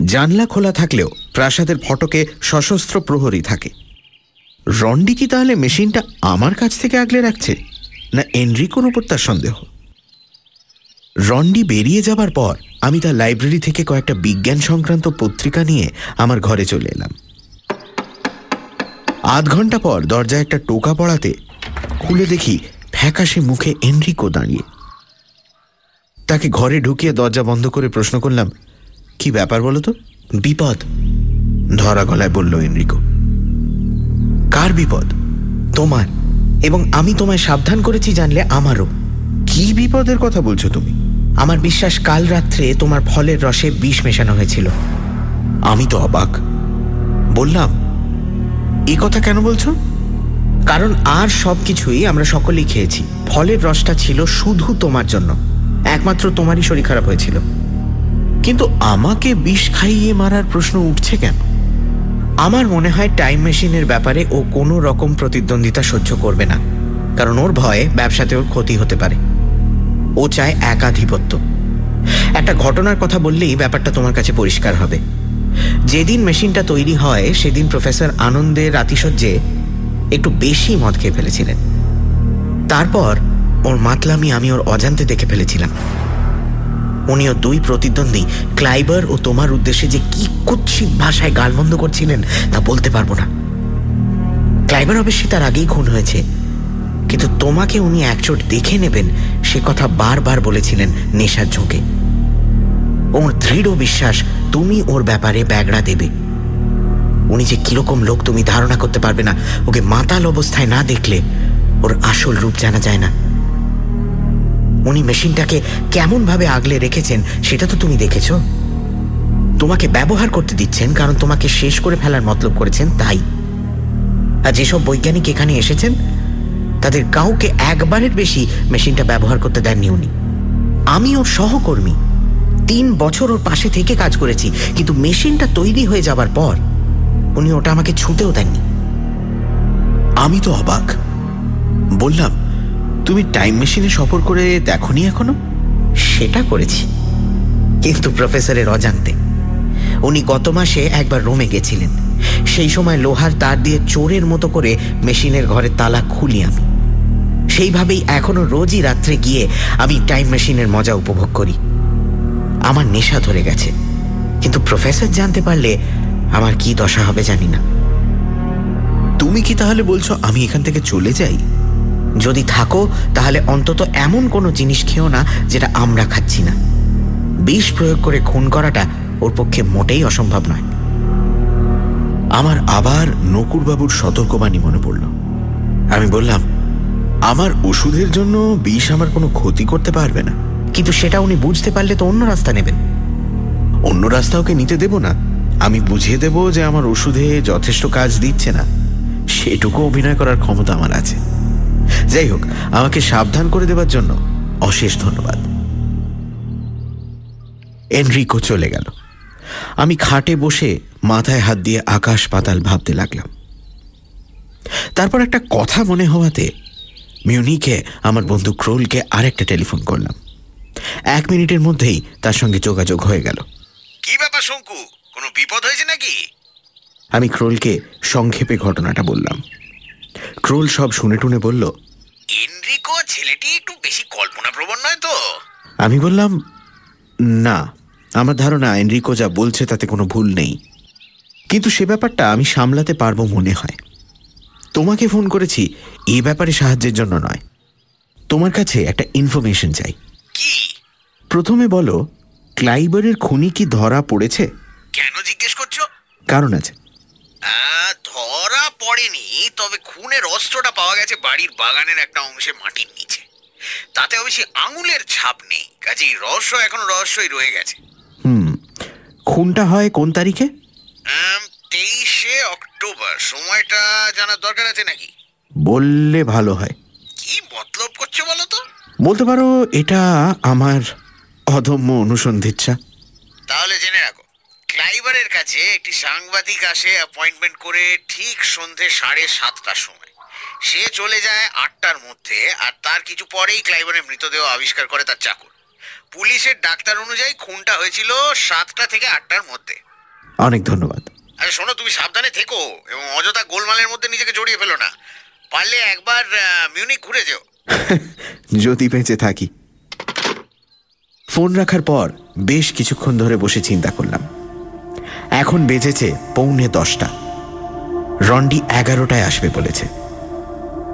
জানলা খোলা থাকলেও প্রাসাদের ফটকে সশস্ত্র প্রহরী থাকে। রন্ডি কি তাহলে মেশিনটা আমার কাছ থেকে আগলে রাখছে, না এনরিকোর উপর তার সন্দেহ? রন্ডি বেরিয়ে যাবার পর আমি তার লাইব্রেরি থেকে কয়েকটা বিজ্ঞান সংক্রান্ত পত্রিকা নিয়ে আমার ঘরে চলে এলাম। আধ ঘণ্টা পর দরজায় একটা টোকা পড়াতে খুলে দেখি ফ্যাকাশে মুখে এনরিকো দাঁড়িয়ে। তাকে ঘরে ঢুকিয়ে দরজা বন্ধ করে প্রশ্ন করলাম, কি ব্যাপার বলো তো? বিপদ? ধরা গলায় বলল এনরিকো। কার বিপদ? তোমার। এবং আমি তোমায় সাবধান করেছি জানলে আমারও। কি বিপদের কথা বলছো তুমি? আমার বিশ্বাস কাল রাত্রে তোমার ফলের রসে বিষ মেশানো হয়েছিল। আমি তো অবাক। বললাম এ কথা কেন বলছো? কারণ আর সব কিছুই আমরা সকলেই খেয়েছি। ফলের রসটা ছিল শুধু তোমার জন্য। একমাত্র তোমারই শরীর খারাপ হয়েছিল। কিন্তু আমাকে বিষ খাইয়ে মারার প্রশ্ন উঠছে কেন? আমার মনে হয় টাইম মেশিনের ব্যাপারে ও কোনো রকম প্রতিদ্বন্দ্বিতা সহ্য করবে না। কারণ ওর ভয়ে ব্যবসাতে ওর ক্ষতি হতে পারে। ও চায় একাধিপত্য। একটা ঘটনার কথা বললেই ব্যাপারটা তোমার কাছে পরিষ্কার হবে। যেদিন মেশিনটা তৈরি হয়, সেদিন প্রফেসর আনন্দের রাতিসজ্জে একটু বেশি মদ খেয়ে ফেলেছিলেন। তারপর ওর মাতলামি আমি ওর অজান্তে দেখে ফেলেছিলাম। উনিও দুই প্রতিদ্বন্দ্বী, ক্লাইবার ও তোমার উদ্দেশ্যে যে কি কুৎসিত ভাষায় গালমন্দ করছিলেন তা বলতে পারব না। ক্লাইবার অবশ্যই তার আগেই খুন হয়েছে। কিন্তু তোমাকে উনি একচোট দেখে নেবেন, সে কথা বারবার বলেছিলেন নেশার ঝোঁকে। ওর দৃঢ় বিশ্বাস তুমি ওর ব্যাপারে ব্যাগড়া দেবে। উনি যে কীরকম লোক তুমি ধারণা করতে পারবে না, ওকে মাতাল অবস্থায় না দেখলে ওর আসল রূপ জানা যায় না। উনি মেশিনটাকে কেমনভাবে আগলে রেখেছেন সেটা তো তুমি দেখেছ। তোমাকে ব্যবহার করতে দিচ্ছেন, কারণ তোমাকে শেষ করে ফেলার মতলব করেছেন তাই। আর যেসব বৈজ্ঞানিক এখানে এসেছেন, তাদের কাউকে একবারের বেশি মেশিনটা ব্যবহার করতে দেননি উনি। আমি ওর সহকর্মী। তিন বছর ওর পাশে থেকে কাজ করেছি, কিন্তু মেশিনটা তৈরি হয়ে যাবার পর উনি ওটা আমাকে ছুঁতেও দেননি। আমি তো অবাক। বললাম তুমি টাইম মেশিনে সফর করে দেখনি এখনও? সেটা করেছি। কিন্তু প্রফেসরের অজান্তে। উনি গত মাসে একবার রোমে গেছিলেন। সেই সময় লোহার তার দিয়ে চোরের মতো করে মেশিনের ঘরে তালা খুলি আমি। সেইভাবেই এখনও রোজই রাত্রে গিয়ে আমি টাইম মেশিনের মজা উপভোগ করি। আমার নেশা ধরে গেছে। কিন্তু প্রফেসর জানতে পারলে আমার কি দশা হবে জানি না। তুমি কি তাহলে বলছো আমি এখান থেকে চলে যাই? যদি থাকো, তাহলে অন্তত এমন কোনো জিনিস খেও না যেটা আমরা খাচ্ছি না। বিষ প্রয়োগ করে খুন করাটা ওর পক্ষে মোটেই অসম্ভব নয়। আমার আবার নকুরবাবুর সতর্কবাণী মনে পড়ল। আমি বললাম, আমার ওষুধের জন্য বিষ আমার কোনো ক্ষতি করতে পারবে না। কিন্তু সেটা উনি বুঝতে পারলে তো অন্য রাস্তা নেবেন। অন্য রাস্তা ওকে নিতে দেব না। আমি বুঝিয়ে দেব যে আমার ওষুধে যথেষ্ট কাজ দিচ্ছে না। সেটুকু অভিনয় করার ক্ষমতা আমার আছে। যাই হোক আমাকে সাবধান করে দেবার জন্য অশেষ ধন্যবাদ। এনরিকো চলে গেল। আমি খাটে বসে মাথায় হাত দিয়ে আকাশ পাতাল ভাবতে লাগলাম। তারপর একটা কথা মনে হওয়াতে মিউনিকে আমার বন্ধু ক্রোলকে আরেকটা টেলিফোন করলাম। এক মিনিটের মধ্যেই তার সঙ্গে যোগাযোগ হয়ে গেল। কি ব্যাপার শঙ্কু? কোনো বিপদ হয়েছে নাকি? আমি ক্রোলকে সংক্ষেপে ঘটনাটা বললাম। ক্রোল সব শুনে টুনে বলল এনরিকো ছেলেটি একটু বেশি কল্পনা প্রবণ নয় তো? আমি বললাম না আমার ধারণা এনরিকো যা বলছে তাতে কোনো ভুল নেই। কিন্তু সে ব্যাপারটা আমি সামলাতে পারব মনে হয়। তোমাকে ফোন করেছি এ ব্যাপারে সাহায্যের জন্য নয়। তোমার কাছে একটা ইনফরমেশন চাই। কি? প্রথমে বলো ক্লাইবারের খুনি কি ধরা পড়েছে? কেন জিজ্ঞেস করছ? কারণ আছে। ধরা পড়েনি তবে খুনের অস্ত্রটা পাওয়া গেছে বাড়ির বাগানের একটা অংশে মাটির নিচে। তাতে অবশ্যই আঙুলের ছাপ নেই কাজেই রহস্য এখন রহস্যই রয়ে গেছে। হুম খুনটা হয় কোন তারিখে? তেইশে অক্টোবর সময়টা জানার দরকার আছে নাকি? বললে ভালো হয়। কি মতলব করছ বলো তো? বলতে পারো এটা আমার অদম্য অনুসন্ধিচ্ছা। তাহলে জেনে রাখো ক্লাইবারের কাছে একটি সাংবাদিক আসে অ্যাপয়েন্টমেন্ট করে ঠিক সন্ধে সাড়ে সাতটার সময়। সে চলে যায় আটটার মধ্যে আর তার কিছু পরেই ক্লাইবারের মৃতদেহ আবিষ্কার করে তার চাকর। পুলিশের ডাক্তার অনুযায়ী খুনটা হয়েছিল সাতটা থেকে আটটার মধ্যে। অনেক ধন্যবাদ। আরে শোনো তুমি সাবধানে থেকো এবং অযথা গোলমালের মধ্যে নিজেকে জড়িয়ে ফেলো না। পারলে একবার মিউনিক ঘুরে যেও। <laughs> যদি বেঁচে থাকি। ফোন রাখার পর বেশ কিছুক্ষণ ধরে বসে চিন্তা করলাম। এখন বেজেছে পৌনে দশটা। রন্ডি এগারোটায় আসবে বলেছে।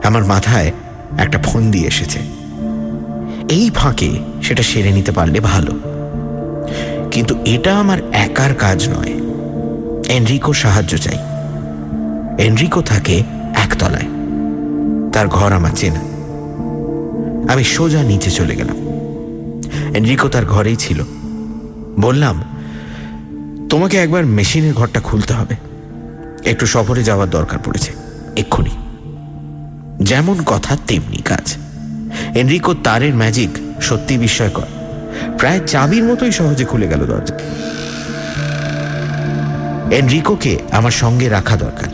আমার মাথায় একটা ফোন দিয়ে এসেছে। এই ফাঁকে সেটা সেরে নিতে পারলে ভালো। কিন্তু এটা আমার একার কাজ নয়। এনরিকো সাহায্য চাই। এনরিকো থাকে একতলায়। তার ঘর আমার চেনা। আমি সোজা নিচে চলে গেলাম। এনরিকো তার ঘরেই ছিল। বললাম তোমাকে একবার মেশিনের ঘরটা খুলতে হবে। একটু সফরে যাওয়ার দরকার পড়েছে, এক্ষুনি। যেমন কথা, তেমনি কাজ। এনরিকো তারের ম্যাজিক সত্যি বিস্ময়কর। প্রায় চাবির মতোই সহজে খুলে গেল দরজা। এনরিকোকে আমার সঙ্গে রাখা দরকার।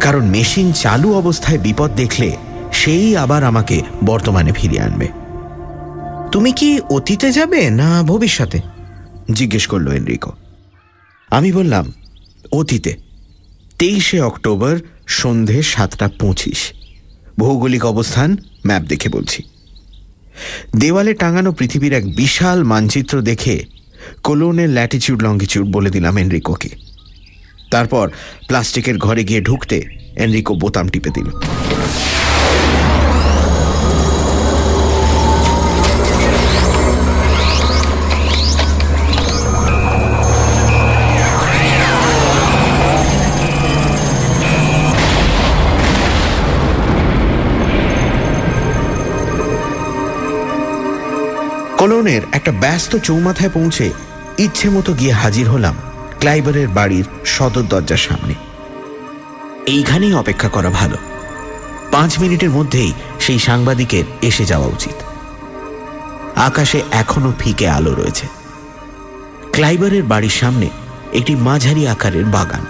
কারণ মেশিন চালু অবস্থায় বিপদ দেখলে সেই আবার আমাকে বর্তমানে ফিরিয়ে আনবে। তুমি কি অতীতে যাবে না ভবিষ্যতে? জিজ্ঞেস করল এনরিকো। আমি বললাম, অতীতে, তেইশে অক্টোবর সন্ধে সাতটা পঁচিশ, ভৌগোলিক অবস্থান, ম্যাপ দেখে বলছি। দেওয়ালে টাঙানো পৃথিবীর এক বিশাল মানচিত্র দেখে কোলোনের ল্যাটিচিউড লঙ্গিচিউড বলে দিলাম এনরিকোকে। তারপর প্লাস্টিকের ঘরে গিয়ে ঢুকতে এনরিকো বোতাম টিপে দিল। কলোনের একটা ব্যস্ত চৌমাথায় পৌঁছে ইচ্ছে মতো গিয়ে হাজির হলাম ক্লাইবারের বাড়ির সদর দরজার সামনে। এইখানেই অপেক্ষা করা ভালো। পাঁচ মিনিটের মধ্যেই সেই সাংবাদিকের এসে যাওয়া উচিত। আকাশে এখনও ফিকে আলো রয়েছে। ক্লাইবারের বাড়ির সামনে একটি মাঝারি আকারের বাগান।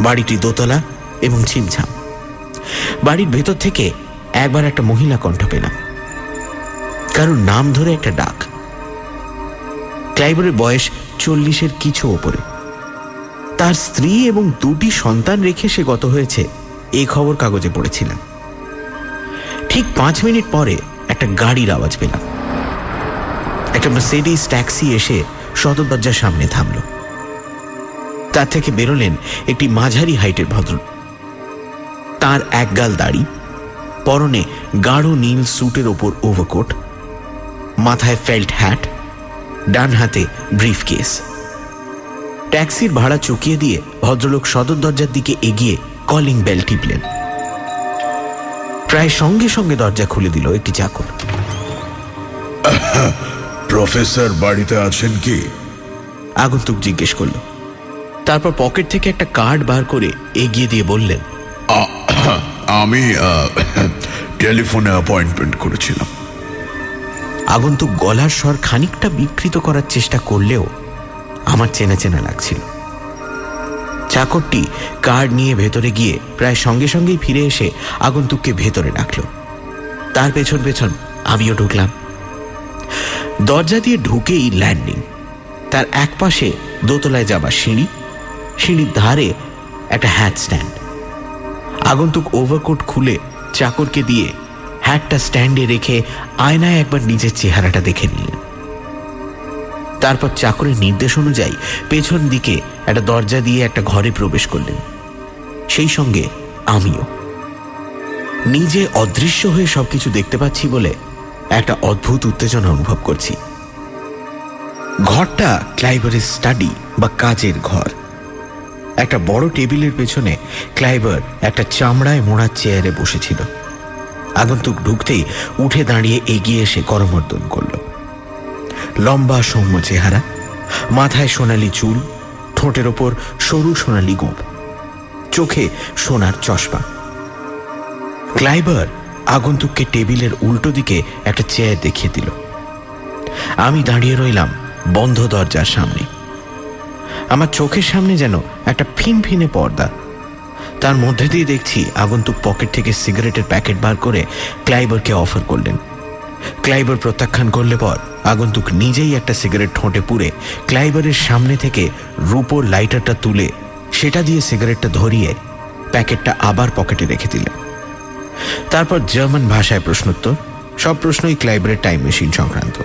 বাড়িটি দোতলা এবং ছিমছাম। বাড়ির ভেতর থেকে একবার একটা মহিলা কণ্ঠ পেলাম। কারোর নাম ধরে একটা ডাক। ক্লাইবারের বয়স চল্লিশের কিছু ওপরে। তার স্ত্রী এবং দুটি সন্তান রেখে সে গত হয়েছে, এ খবর কাগজে পড়েছিলাম। ঠিক পাঁচ মিনিট পরে একটা গাড়ির আওয়াজ পেলাম। একটা মার্সিডিস ট্যাক্সি এসে সদর দরজার সামনে থামল। তার থেকে বেরোলেন একটি মাঝারি হাইটের ভদ্র তার একগাল দাড়ি, পরনে গাঢ় নীল স্যুটের ওপর ওভারকোট মাথায় ফেল্ট হ্যাট ডান হাতে ব্রিফ কেস। ট্যাক্সির ভাড়া চুকিয়ে দিয়ে ভদ্রলোক সদর দরজার দিকে এগিয়ে কলিং বেল টিপলেন। প্রায় সঙ্গে সঙ্গে দরজা খুলে দিল একটি চাকর। প্রফেসর বাড়িতে আছেন কি? আগন্তুক জিজ্ঞেস করল। তারপর পকেট থেকে একটা কার্ড বার করে এগিয়ে দিয়ে বললেন আমি টেলিফোনে অ্যাপয়েন্টমেন্ট করেছিলাম। আগন্তুক গলার স্বর খানিকটা বিকৃত করার চেষ্টা করলেও আমার চেনা চেনা লাগছিল। চাকরটি কার্ড নিয়ে ভেতরে গিয়ে প্রায় সঙ্গে সঙ্গেই ফিরে এসে আগন্তুককে ভেতরে ডাকল। তার পেছন পেছন আমিও ঢুকলাম। দরজা দিয়ে ঢুকেই ল্যান্ডিং। তার এক পাশে দোতলায় যাবার সিঁড়ি। সিঁড়ির ধারে একটা হ্যাট স্ট্যান্ড আগন্তুক ওভারকোট খুলে চাকরকে দিয়ে হ্যাটটা স্ট্যান্ডে রেখে আয়নায় একবার নিজের চেহারাটা দেখে নিলেন তারপর চাকরের নির্দেশ অনুযায়ী পেছন দিকে একটা দরজা দিয়ে একটা ঘরে প্রবেশ করলেন। সেই সঙ্গে আমিও। নিজে অদৃশ্য হয়ে সবকিছু দেখতে পাচ্ছি বলে একটা অদ্ভুত উত্তেজনা অনুভব করছি। ঘরটা ক্লাইবারের স্টাডি বা কাজের ঘর। একটা বড় টেবিলের পেছনে ক্লাইবার একটা চামড়ায় মোড়া চেয়ারে বসেছিল। আগন্তুক ঢুকতেই উঠে দাঁড়িয়ে এগিয়ে এসে করমর্দন করল। লম্বা সৌম্য চেহারা, মাথায় সোনালি চুল, ঠোঁটের ওপর সরু সোনালি গোপ চোখে সোনার চশমা। ক্লাইবার আগন্তুককে টেবিলের উল্টো দিকে একটা চেয়ার দেখিয়ে দিল। আমি দাঁড়িয়ে রইলাম বন্ধ দরজার সামনে। আমার চোখের সামনে যেন একটা ফিনফিনে পর্দা তার মধ্যে দিয়ে দেখছি আগন্তুক পকেট থেকে সিগারেটের প্যাকেট বার করে ক্লাইবারকে অফার করলেন। ক্লাইবার প্রত্যাখ্যান করলে পর আগন্তুক নিজেই একটা সিগারেট ঠোঁটে পুড়ে ক্লাইবারের সামনে থেকে রূপোর লাইটারটা তুলে সেটা দিয়ে সিগারেটটা ধরিয়ে প্যাকেটটা আবার পকেটে রেখে দিলেন। তারপর জার্মান ভাষায় প্রশ্নোত্তর, সব প্রশ্নই ক্লাইবারের টাইম মেশিন সংক্রান্ত।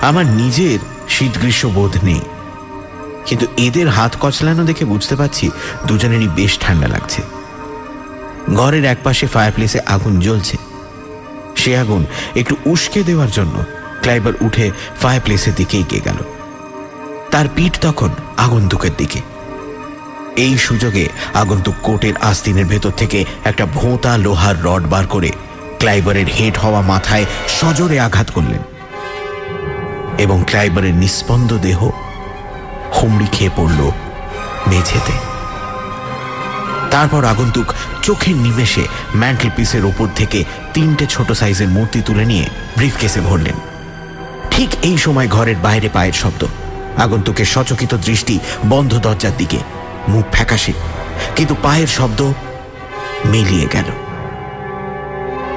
আমার নিজের শীত গ্রীষ্ম বোধ নেই। কিন্তু এদের হাত কচলানো দেখে বুঝতে পারছি দুজনেরই বেশ ঠান্ডা লাগছে। ঘরের একপাশে ফায়ারপ্লেসে আগুন জ্বলছে। সে আগুন একটু উস্কে দেওয়ার জন্য ক্লাইবার উঠে ফায়ারপ্লেসের দিকে এগিয়ে গেল। তার পিঠ তখন আগন্তুকের দিকে। এই সুযোগে আগন্তুক কোটের আস্তিনের ভেতর থেকে একটা ভোঁতা লোহার রড বার করে ক্লাইবারের হেট হওয়া মাথায় সজোরে আঘাত করলেন। এবং ক্লাইবারের নিস্পন্দ দেহ হুমড়ি খেয়ে পড়ল মেঝেতে। তারপর আগন্তুক চোখের নিমেষে ম্যান্টেল পিসের ওপর থেকে তিনটে ছোট সাইজের মূর্তি তুলে নিয়ে ব্রিফকেসে ভরলেন। ঠিক এই সময় ঘরের বাইরে পায়ের শব্দ। আগন্তুকের সচকিত দৃষ্টি বন্ধ দরজার দিকে। মুখ ফ্যাকাশে। কিন্তু পায়ের শব্দ মিলিয়ে গেল।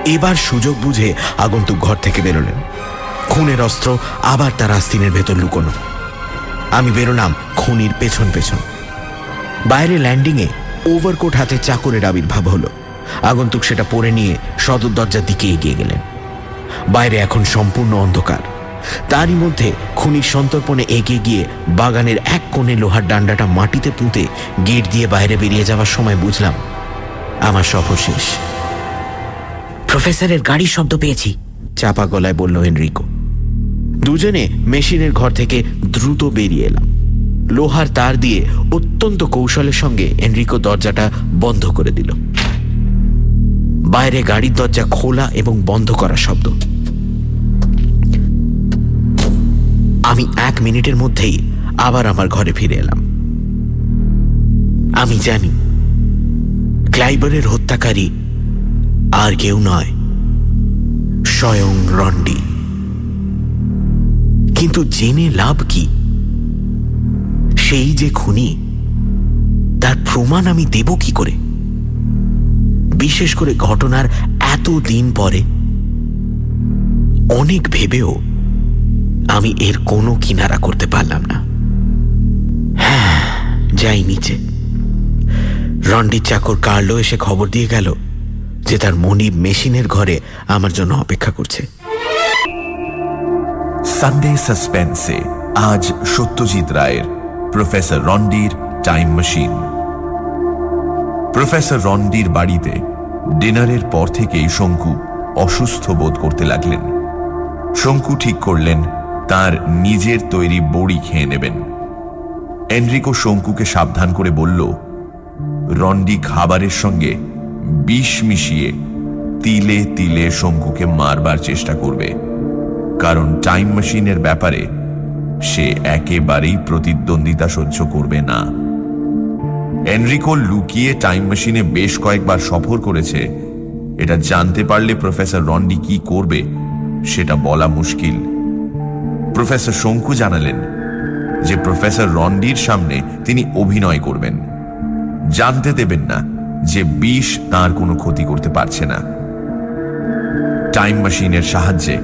এবার সুযোগ বুঝে আগন্তুক ঘর থেকে বেরোলেন। খুনের অস্ত্র আবার তার আস্তিনের ভেতর লুকোনো। আমি বেরোলাম খনির পেছন পেছন। বাইরে ল্যান্ডিংয়ে ওভারকোট হাতে চাকরের আবির্ভাব হলো। আগন্তুক সেটা পরে নিয়ে সদর দরজার দিকে এগিয়ে গেলেন। বাইরে এখন সম্পূর্ণ অন্ধকার। তারই মধ্যে খুনির সন্তর্পণে এগিয়ে গিয়ে বাগানের এক কোণে লোহার ডান্ডাটা মাটিতে পুঁতে গেট দিয়ে বাইরে বেরিয়ে যাওয়ার সময় বুঝলাম আমার সফর শেষ। প্রফেসরের গাড়ির শব্দ পেয়েছি। চাপা গলায় বলল এনরিকো দুজনে মেশিনের ঘর থেকে দ্রুত বেরিয়ে এলাম। লোহার তার দিয়ে অত্যন্ত কৌশলের সঙ্গে এনরিকো দরজাটা বন্ধ করে দিল। বাইরে গাড়ির দরজা খোলা এবং বন্ধ করার শব্দ। আমি এক মিনিটের মধ্যেই আবার আমার ঘরে ফিরে এলাম। আমি জানি, ক্লাইবারের হত্যাকারী আর কেউ নয়, স্বয়ং রন্ডি। কিন্তু জেনে লাভ কি? সেই যে খুনি, তার প্রমাণ আমি দেব কি করে? বিশেষ করে ঘটনার এত দিন পরে। অনেক ভেবেও আমি এর কোনো কিনারা করতে পারলাম না। হ্যাঁ যাই নিচে। রন্ডির চাকর কার্লো এসে খবর দিয়ে গেল যে তার মনিব মেশিনের ঘরে আমার জন্য অপেক্ষা করছে। সানডে সাসপেন্সে আজ সত্যজিৎ রায়ের প্রফেসর রন্ডির টাইম মেশিন প্রফেসর রন্ডির বাড়িতে ডিনারের পর থেকেই শঙ্কু অসুস্থ বোধ করতে লাগলেন। শঙ্কু ঠিক করলেন তার নিজের তৈরি বড়ি খেয়ে নেবেন। এনরিকো শঙ্কুকে সাবধান করে বলল, রন্ডি খাবারের সঙ্গে বিষ মিশিয়ে তিলে তিলে শঙ্কুকে মারবার চেষ্টা করবে। কারণ টাইম মেশিনের ব্যাপারে সে একেবারেই প্রতিদ্বন্দ্বিতা সহ্য করবে না। এনরিকো লুকিয়ে টাইম মেশিনে বেশ কয়েকবার সফর করেছে। এটা জানতে পারলে প্রফেসর রন্ডি কি করবে সেটা বলা মুশকিল। প্রফেসর শঙ্কু জানালেন যে প্রফেসর রন্ডির সামনে তিনি অভিনয় করবেন। জানতে দেবেন না যে বিষ তার কোনো ক্ষতি করতে পারছে না। টাইম মেশিনের সাহায্যে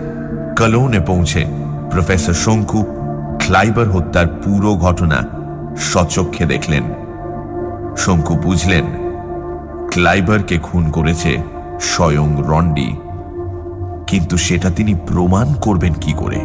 কলোনে পৌঁছে প্রফেসর শঙ্কু ক্লাইবার হত্যার পুরো ঘটনা সচক্ষে দেখলেন। শঙ্কু বুঝলেন, ক্লাইবারকে খুন করেছে স্বয়ং রন্ডি কিন্তু সেটা তিনি প্রমাণ করবেন কি করে?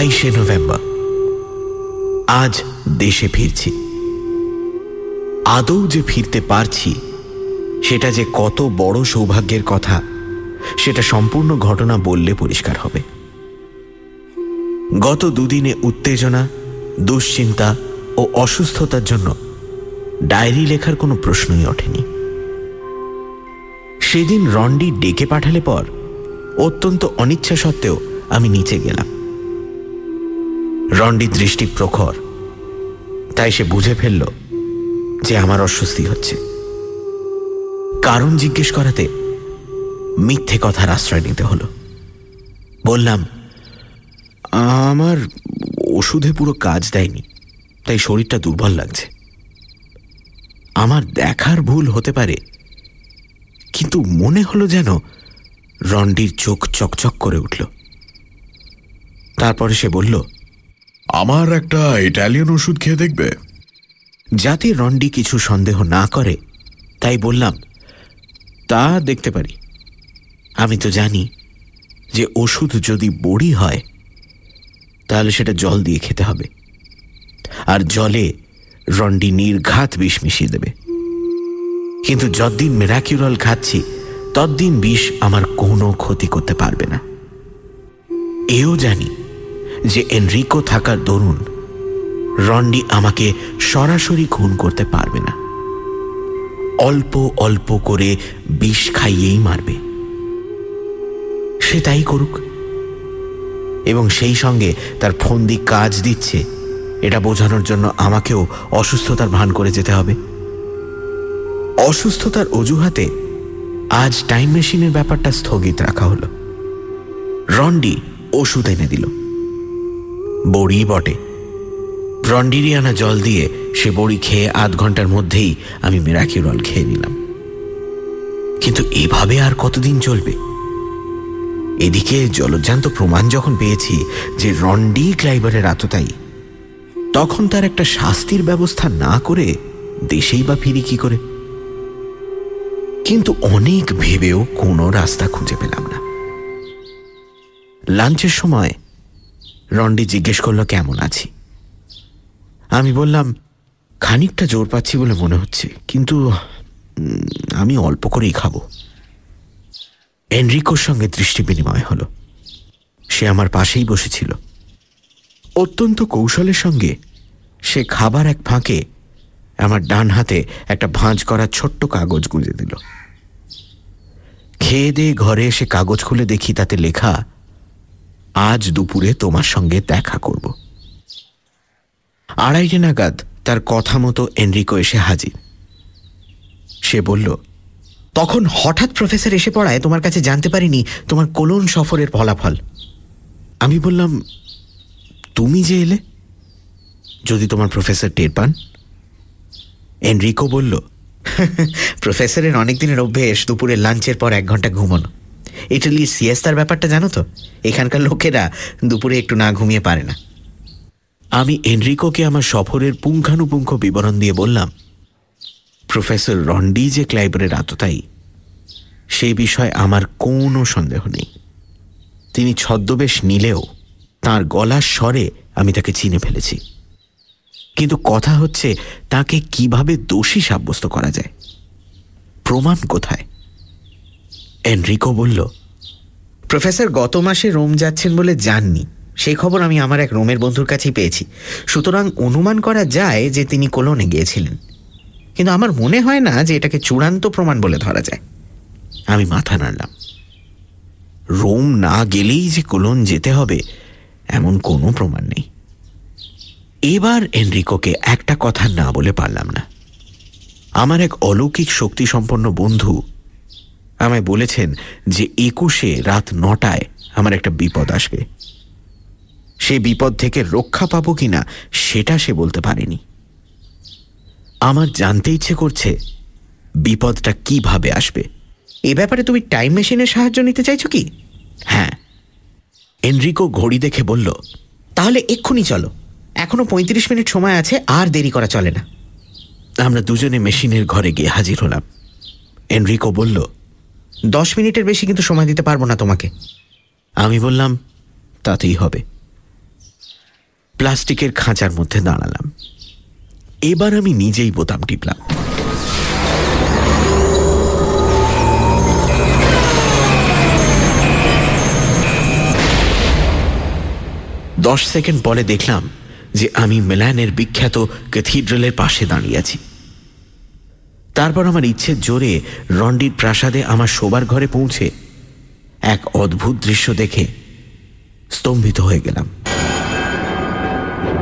বাইশে নভেম্বর। আজ দেশে ফিরছি। আদৌ যে ফিরতে পারছি, সেটা যে কত বড় সৌভাগ্যের কথা, সেটা সম্পূর্ণ ঘটনা বললে পরিষ্কার হবে। গত দুদিনে উত্তেজনা, দুশ্চিন্তা ও অসুস্থতার জন্য ডায়েরি লেখার কোনো প্রশ্নই ওঠেনি। সেদিন রন্ডি ডেকে পাঠালে পর অত্যন্ত অনিচ্ছা সত্ত্বেও আমি নিচে গেলাম। রন্ডি দৃষ্টি প্রখর। তাই সে বুঝে ফেলল যে আমার অস্বস্তি হচ্ছে। কারণ জিজ্ঞেস করাতে মিথ্যে কথার আশ্রয় নিতে হলো। বললাম, আমার ওষুধে পুরো কাজ দেয়নি, তাই শরীরটা দুর্বল লাগছে। আমার দেখার ভুল হতে পারে, কিন্তু মনে হলো যেন রন্ডির চোখ চকচক করে উঠল। তারপরে সে বলল আমার একটা ইটালিয়ান ওষুধ খেয়ে দেখবে। যাতে রন্ডি কিছু সন্দেহ না করে, তাই বললাম, তা দেখতে পারি। আমি তো জানি যে ওষুধ যদি বড়ি হয়, তাহলে সেটা জল দিয়ে খেতে হবে। আর জলে রন্ডি নির্ঘাত বিষ মিশিয়ে দেবে। কিন্তু যতদিন মেরাকিউরল খাচ্ছি ততদিন বিষ আমার কোনো ক্ষতি করতে পারবে না। এও জানি যে এনরিকো থাকার দরুন রন্ডি আমাকে সরাসরি খুন করতে পারবে না। অল্প অল্প করে বিষ খাইয়েই মারবে। সে তাই করুক। এবং সেই সঙ্গে তার ফন্দি কাজ দিচ্ছে। এটা বোঝানোর জন্য আমাকেও অসুস্থতার ভান করে যেতে হবে। অসুস্থতার অজুহাতে আজ টাইম মেশিনের ব্যাপারটা স্থগিত রাখা হলো। রন্ডি ওষুধ এনে দিল। বড়ি বটে। রন্ডিরই আনা জল দিয়ে সে বড়ি খেয়ে আধ ঘণ্টার মধ্যেই আমি মেরাকিউরল খেয়ে নিলাম। কিন্তু এভাবে আর কতদিন চলবে? এদিকে জলজ্জান্ত প্রমাণ যখন পেয়েছি যে রন্ডি ক্লাইবারের আততাই তখন তার একটা শাস্তির ব্যবস্থা না করে দেশেই বা ফিরি কি করে? কিন্তু অনেক ভেবেও কোনো রাস্তা খুঁজে পেলাম না। লাঞ্চের সময় রন্ডি জিজ্ঞেস করল, কেমন আছি? আমি বললাম, খানিকটা জোর পাচ্ছি বলে মনে হচ্ছে, কিন্তু আমি অল্প করেই খাব। এনরিকোর সঙ্গে দৃষ্টি বিনিময় হলো। সে আমার পাশেই বসেছিল। অত্যন্ত কৌশলের সঙ্গে সে খাবার এক ফাঁকে আমার ডান হাতে একটা ভাঁজ করা ছোট্ট কাগজ গুঁজে দিল। খেয়ে দিয়ে ঘরে এসে কাগজ খুলে দেখি তাতে লেখা আজ দুপুরে তোমার সঙ্গে দেখা করব। আড়াইটে নাগাদ তার কথা মতো এনরিকো এসে হাজির। সে বলল, তখন হঠাৎ প্রফেসর এসে পড়ায় তোমার কাছে জানতে পারিনি তোমার কোলন সফরের ফলাফল। আমি বললাম, তুমি যে এলে? যদি তোমার প্রফেসর টের পান? এনরিকো বলল, প্রফেসরের অনেক দিনের অভ্যেস দুপুরে লাঞ্চের পর এক ঘণ্টা ঘুমানো। ইটালি সিয়েস্তার ব্যাপারটা জানো তো? এখানকার লোকেরা দুপুরে একটু না ঘুমিয়ে পারে না। আমি এনরিকোকে আমার সফরের পুঙ্খানুপুঙ্খ বিবরণ দিয়ে বললাম, প্রফেসর রন্ডি যে ক্লাইবারের আততাই সেই বিষয়ে আমার কোনো সন্দেহ নেই। তিনি ছদ্মবেশ নিলেও তার গলার স্বরে আমি তাকে চিনে ফেলেছি। কিন্তু কথা হচ্ছে তাকে কীভাবে দোষী সাব্যস্ত করা যায়? প্রমাণ কোথায়? এনরিকো বলল, প্রফেসর, গত মাসে রোম যাচ্ছেন বলে জাননি। সেই খবর আমি আমার এক রোমের বন্ধুর কাছেই পেয়েছি। সুতরাং অনুমান করা যায় যে তিনি কোলনে গিয়েছিলেন। কিন্তু আমার মনে হয় না যে এটাকে চূড়ান্ত প্রমাণ বলে ধরা যায়। আমি মাথা নাড়লাম। রোম না গেলেই যে কোলন যেতে হবে, এমন কোনো প্রমাণ নেই। এবার এনরিকোকে একটা কথা না বলে পারলাম না। আমার এক অলৌকিক শক্তিসম্পন্ন বন্ধু আমায় বলেছেন যে একুশে রাত নটায় আমার একটা বিপদ আসবে। সে বিপদ থেকে রক্ষা পাবো কিনা সেটা সে বলতে পারেনি। আমার জানতে ইচ্ছে করছে বিপদটা কীভাবে আসবে। এ ব্যাপারে তুমি টাইম মেশিনের সাহায্য নিতে চাইছো কি? হ্যাঁ। এনরিকো ঘড়ি দেখে বলল, তাহলে এক্ষুনি চলো। এখনও পঁয়ত্রিশ মিনিট সময় আছে, আর দেরি করা চলে না। আমরা দুজনে মেশিনের ঘরে গিয়ে হাজির হলাম। এনরিকো বলল দশ মিনিটের বেশি কিন্তু সময় দিতে পারব না তোমাকে। আমি বললাম, তাতেই হবে। প্লাস্টিকের খাঁচার মধ্যে দাঁড়ালাম। এবার আমি নিজেই বোতাম টিপলাম। দশ সেকেন্ড পরে দেখলাম যে আমি মেলানের বিখ্যাত ক্যাথিড্রালের পাশে দাঁড়িয়ে আছি। তারপর আমার ইচ্ছে জোরে রন্ডির প্রাসাদে আমার শোবার ঘরে পৌঁছে এক অদ্ভুত দৃশ্য দেখে স্তম্ভিত হয়ে গেলাম।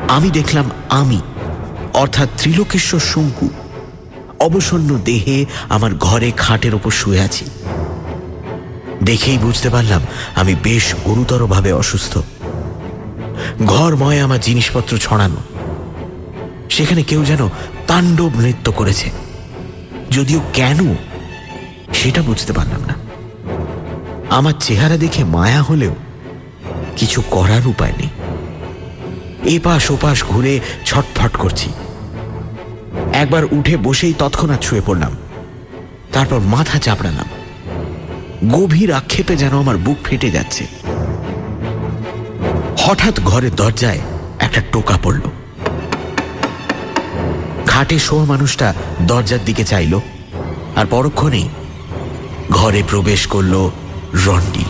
আমি দেখলাম আমি, অর্থাৎ ত্রিলোকেশ্বর শঙ্কু, অবসন্ন দেহে আমার ঘরে খাটের ওপর শুয়ে আছি। দেখেই বুঝতে পারলাম আমি বেশ গুরুতরভাবে অসুস্থ। ঘরময় আমার জিনিসপত্র ছড়ানো। সেখানে কেউ যেন তাণ্ডব নৃত্য করেছে। যদিও কেন, সেটা বুঝতে পারলাম না। আমার চেহারা দেখে মায়া হলেও কিছু করার উপায় নেই। এপাশ ওপাশ ঘুরে ছটফট করছি। একবার উঠে বসেই তৎক্ষণাৎ শুয়ে পড়লাম। তারপর মাথা চাপড়ালাম। গভীর আক্ষেপে যেন আমার বুক ফেটে যাচ্ছে। হঠাৎ ঘরের দরজায় একটা টোকা পড়ল। খাটে শোয়া মানুষটা দরজার দিকে চাইল আর পরক্ষণেই ঘরে প্রবেশ করল রন্ডি।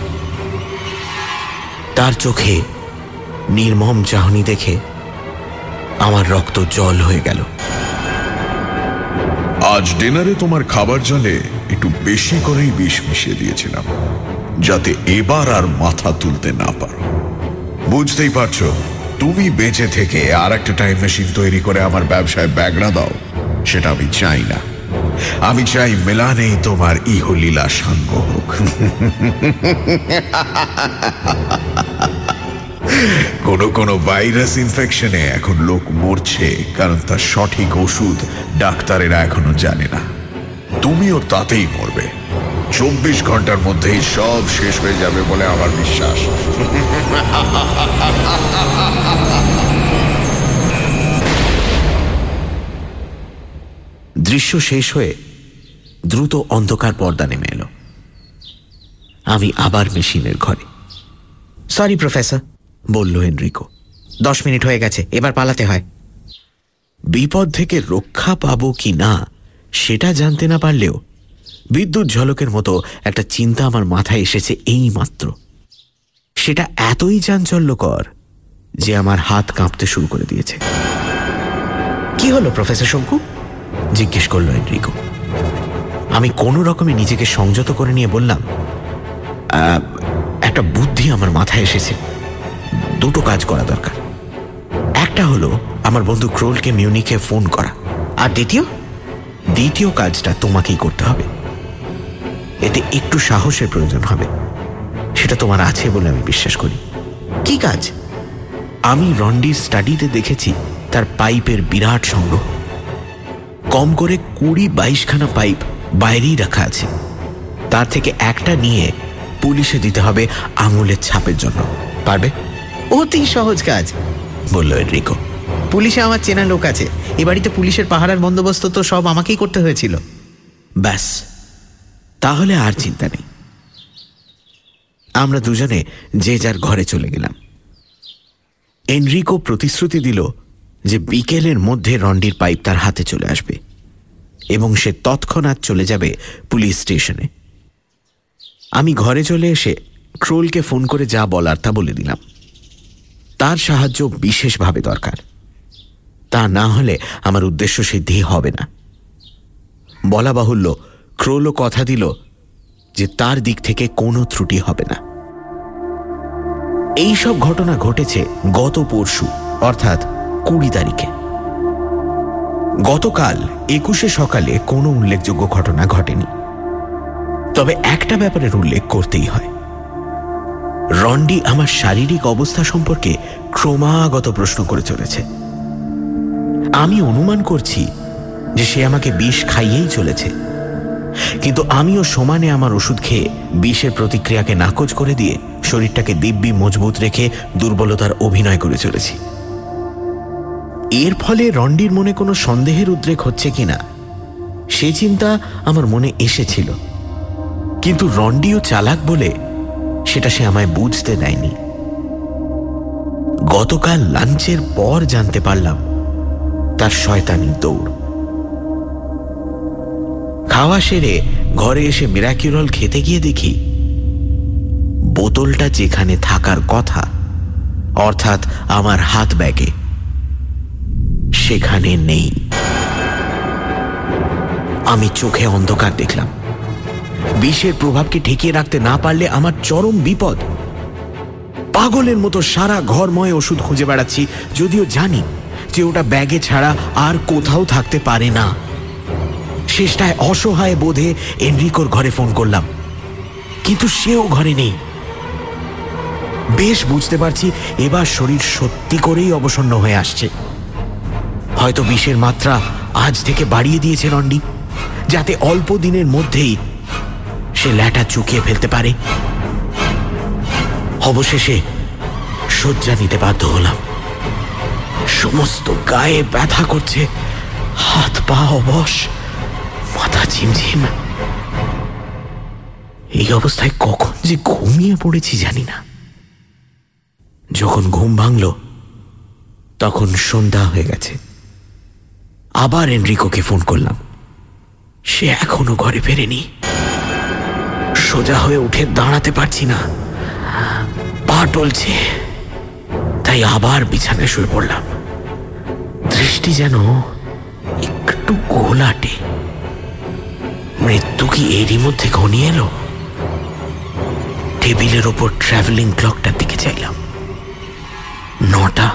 তার চোখে নির্মম চাহনি দেখে আমার রক্ত জল হয়ে গেল। আজ ডিনারে তোমার খাবার জলে একটু বেশি করেই বিষ মিশিয়ে দিয়েছিলাম, যাতে এবার আর মাথা তুলতে না পারো। বুঝতেই পারছ তুমি বেঁচে থেকে আর একটা টাইম মেশিন তৈরি করে আমার ব্যবসায় ব্যাগড়া দাও, সেটা আমি চাই না। আমি চাই মেলানেই তোমার ইহলীলা সাঙ্গ হোক। কোনো কোনো ভাইরাস ইনফেকশনে এখন লোক মরছে, কারণ তার সঠিক ওষুধ ডাক্তারেরা এখনও জানে না। তুমিও তাতেই মরবে। চব্বিশ ঘণ্টার মধ্যেই সব শেষ হয়ে যাবে বলে আমার বিশ্বাস। দৃশ্য শেষ হয়ে দ্রুত অন্ধকার পর্দা নেমে এলো। আমি আবার মেশিনের ঘরে। সরি প্রফেসর বলল এনরিকো। দশ মিনিট হয়ে গেছে এবার পালাতে হয়। বিপদ থেকে রক্ষা পাবো কি না সেটা জানতে না পারলেও বিদ্যুৎ ঝলকের মতো একটা চিন্তা আমার মাথায় এসেছে এই মাত্র। সেটা এতই চাঞ্চল্যকর যে আমার হাত কাঁপতে শুরু করে দিয়েছে। কি হলো প্রফেসর শঙ্কু? জিজ্ঞেস করল এনরিকো আমি কোনো রকমে নিজেকে সংযত করে নিয়ে বললাম "আহ, একটা বুদ্ধি আমার মাথায় এসেছে। দুটো কাজ করা দরকার। একটা হলো আমার বন্ধু ক্রোলকে মিউনিকে ফোন করা। আর দ্বিতীয় দ্বিতীয় কাজটা তোমাকেই করতে হবে। এতে একটু সাহসের প্রয়োজন হবে। সেটা তোমার আছে বলে আমি বিশ্বাস করি। কি কাজ? আমি রন্ডির স্টাডিতে দেখেছি তার পাইপের বিরাট সংগ্রহ। কম করে কুড়ি বাইশখানা পাইপ বাইরেই রাখা আছে। তার থেকে একটা নিয়ে পুলিশে দিতে হবে আঙুলের ছাপের জন্য। পারবে? অতি সহজ কাজ, বলল এনরিকো পুলিশে আমার চেনা লোক আছে। এ বাড়িতে পুলিশের পাহারার বন্দোবস্ত তো সব আমাকেই করতে হয়েছিল। ব্যাস। তাহলে আর চিন্তা নেই। আমরা দুজনে যে যার ঘরে চলে গেলাম। এনরিকো প্রতিশ্রুতি দিল যে বিকেলের মধ্যে রন্ডির পাইপ তার হাতে চলে আসবে এবং সে তৎক্ষণাৎ চলে যাবে পুলিশ স্টেশনে। আমি ঘরে চলে এসে ক্রোলকে ফোন করে যা বলার তা বলে দিলাম। তার সাহায্য বিশেষভাবে দরকার। তা না হলে আমার উদ্দেশ্য সিদ্ধি হবে না। বলা বাহুল্য ক্রোলও কথা দিল যে তার দিক থেকে কোনো ত্রুটি হবে না। এই সব ঘটনা ঘটেছে গত পরশু, অর্থাৎ কুড়ি তারিখে। গতকাল একুশে সকালে কোনো উল্লেখযোগ্য ঘটনা ঘটেনি। তবে একটা ব্যাপারের উল্লেখ করতেই হয়। রন্ডি আমার শারীরিক অবস্থা সম্পর্কে ক্রমাগত প্রশ্ন করে চলেছে। আমি অনুমান করছি যে সে আমাকে বিষ খাইয়েই চলেছে। কিন্তু আমিও সমানে আমার ওষুধ খেয়ে বিষের প্রতিক্রিয়াকে নাকচ করে দিয়ে শরীরটাকে দিব্যি মজবুত রেখে দুর্বলতার অভিনয় করে চলেছি। এর ফলে রন্ডির মনে কোনো সন্দেহের উদ্রেক হচ্ছে কিনা, সে চিন্তা আমার মনে এসেছিল। কিন্তু রন্ডিও চালাক বলে সেটা সে আমায় বুঝতে দেয়নি। গতকাল লাঞ্চের পর জানতে পারলাম, তার শয়তানি দৌড়। খাওয়া সেরে ঘরে এসে মিরাকিউরল খেতে গিয়ে দেখি বোতলটা যেখানে থাকার কথা, অর্থাৎ আমার হাত ব্যাগে, সেখানে নেই। আমি চোখে অন্ধকার দেখলাম। বিষের প্রভাবকে ঠেকিয়ে রাখতে না পারলে আমার চরম বিপদ। পাগলের মতো সারা ঘরময় ওষুধ খুঁজে বেড়াচ্ছি, যদিও জানি যে ওটা ব্যাগে ছাড়া আর কোথাও থাকতে পারে না। শেষটায় অসহায় বোধে এনরিকোর ঘরে ফোন করলাম। কিন্তু সেও ঘরে নেই। বেশ বুঝতে পারছি এবার শরীর সত্যি করেই অবসন্ন হয়ে আসছে। হয়তো বিষের মাত্রা আজ থেকে বাড়িয়ে দিয়েছে রন্ডি যাতে অল্প দিনের মধ্যেই সে ল্যাটা চুকিয়ে ফেলতে পারে। অবশেষে শয্যা নিতে বাধ্য হলাম। সমস্ত গায়ে ব্যথা করছে হাত পা অবশ। ঝিমঝিম। এই অবস্থায় কখন যে ঘুমিয়ে পড়েছি জানি না। যখন ঘুম ভাঙল, তখন সন্ধ্যা হয়ে গেছে। আবার এনরিকোকে ফোন করলাম। সে এখনও ঘরে ফেরেনি। সোজা হয়ে উঠে দাঁড়াতে পারছি না। পা টলছে। তাই আবার বিছানায় শুয়ে পড়লাম। দৃষ্টি যেন একটু গোলাটে মৃত্যু কি এরই মধ্যে ঘনিয়ে এলো? টেবিলের ওপর ট্রাভেলিং ক্লকটার দিকে চাইলাম। নটা?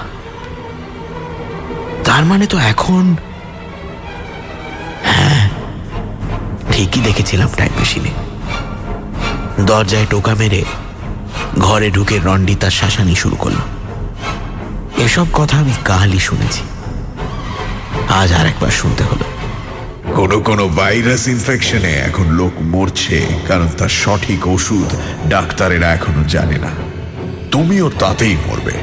তার মানে তো এখন হ্যাঁ ঠিকই দেখেছিলাম টাইম মেশিনে দরজায় টোকা মেরে ঘরে ঢুকে রন্ডি তার শাসানি শুরু করল। এসব কথা আমি কালই শুনেছি। আজ আর একবার শুনতে হলো। কোনো কোনো ভাইরাস ইনফেকশনে এখন লোক মরছে, কারণ তার সঠিক ওষুধ ডাক্তারেরা এখনও জানে না। তুমিও তাতেই মরবে।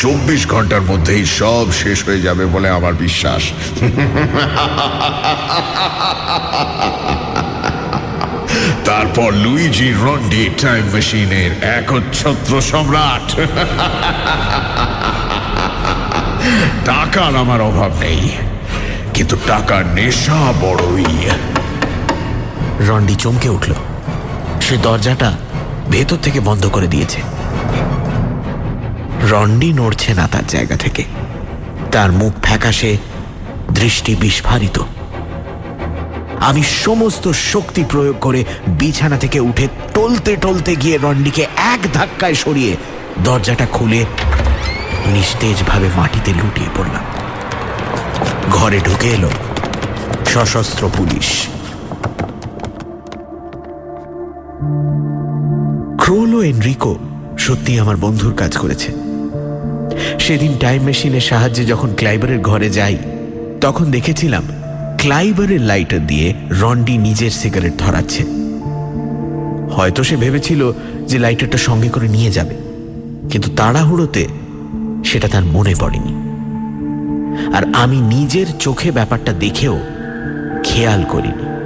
চব্বিশ ঘণ্টার মধ্যেই সব শেষ হয়ে যাবে বলে আমার বিশ্বাস। তারপর লুইজি রন্ডি টাইম মেশিনের একচ্ছত্র সম্রাট। টাকার আমার অভাব নেই। কিন্তু টাকার নেশা বড়ই। রন্ডি চমকে উঠল। সে দরজাটা ভেতর থেকে বন্ধ করে দিয়েছে। রন্ডি নড়ছে না তার জায়গা থেকে। তার মুখ ফ্যাকাশে, দৃষ্টি বিস্ফারিত। আমি সমস্ত শক্তি প্রয়োগ করে বিছানা থেকে উঠে টলতে টলতে গিয়ে রন্ডিকে এক ধাক্কায় সরিয়ে দরজাটা খুলে নিস্তেজভাবে মাটিতে লুটিয়ে পড়লাম। ঘরে ঢুকে এলো সশস্ত্র পুলিশ। ক্রোল ও এনরিকো সত্যি আমার বন্ধুর কাজ করেছে। সেদিন টাইম মেশিনের সাহায্যে যখন ক্লাইবারের ঘরে যাই, তখন দেখেছিলাম ক্লাইবারের লাইটার দিয়ে রন্ডি নিজের সিগারেট ধরাচ্ছে। হয়তো সে ভেবেছিল যে লাইটারটা সঙ্গে করে নিয়ে যাবে, কিন্তু তাড়াহুড়োতে সেটা তার মনে পড়েনি। আর আমি নিজের চোখে ব্যাপারটা দেখেও খেয়াল করিনি।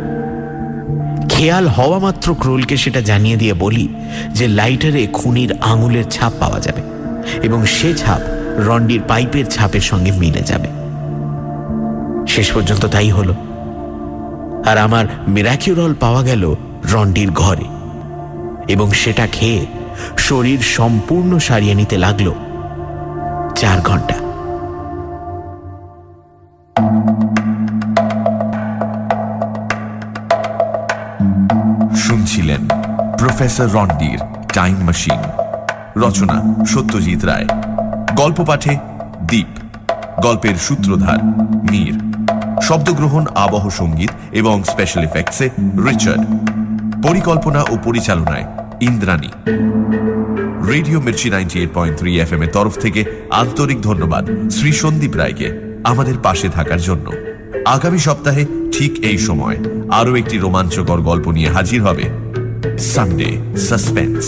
খেয়াল হওয়া মাত্র ক্রোলকে সেটা জানিয়ে দিয়ে বলি যে লাইটারে খুনির আঙুলের ছাপ পাওয়া যাবে এবং সে ছাপ রন্ডির পাইপের ছাপের সঙ্গে মিলে যাবে। শেষ পর্যন্ত তাই হলো। আর আমার মিরাকিউরল পাওয়া গেল রন্ডির ঘরে এবং সেটা খেয়ে শরীর সম্পূর্ণ সারিয়ে নিতে লাগল চার ঘণ্টা। প্রফেসর রন্ডির টাইম মেশিন। রচনা সত্যজিৎ রায়। গল্প পাঠে দীপ। গল্পের সূত্রধার মীর। শব্দগ্রহণ আবহ সংগীত এবং স্পেশাল এফেক্টসে রিচার্ড। পরিকল্পনা ও পরিচালনায় Indrani. Radio Mirchi ninety eight point three F M এর তরফ থেকে আন্তরিক ধন্যবাদ শ্রী সন্দীপ রায়কে আমাদের পাশে থাকার জন্য। আগামী সপ্তাহে ঠিক এই সময় আরও একটি রোমাঞ্চকর গল্প নিয়ে হাজির হবে সানডে সাসপেন্স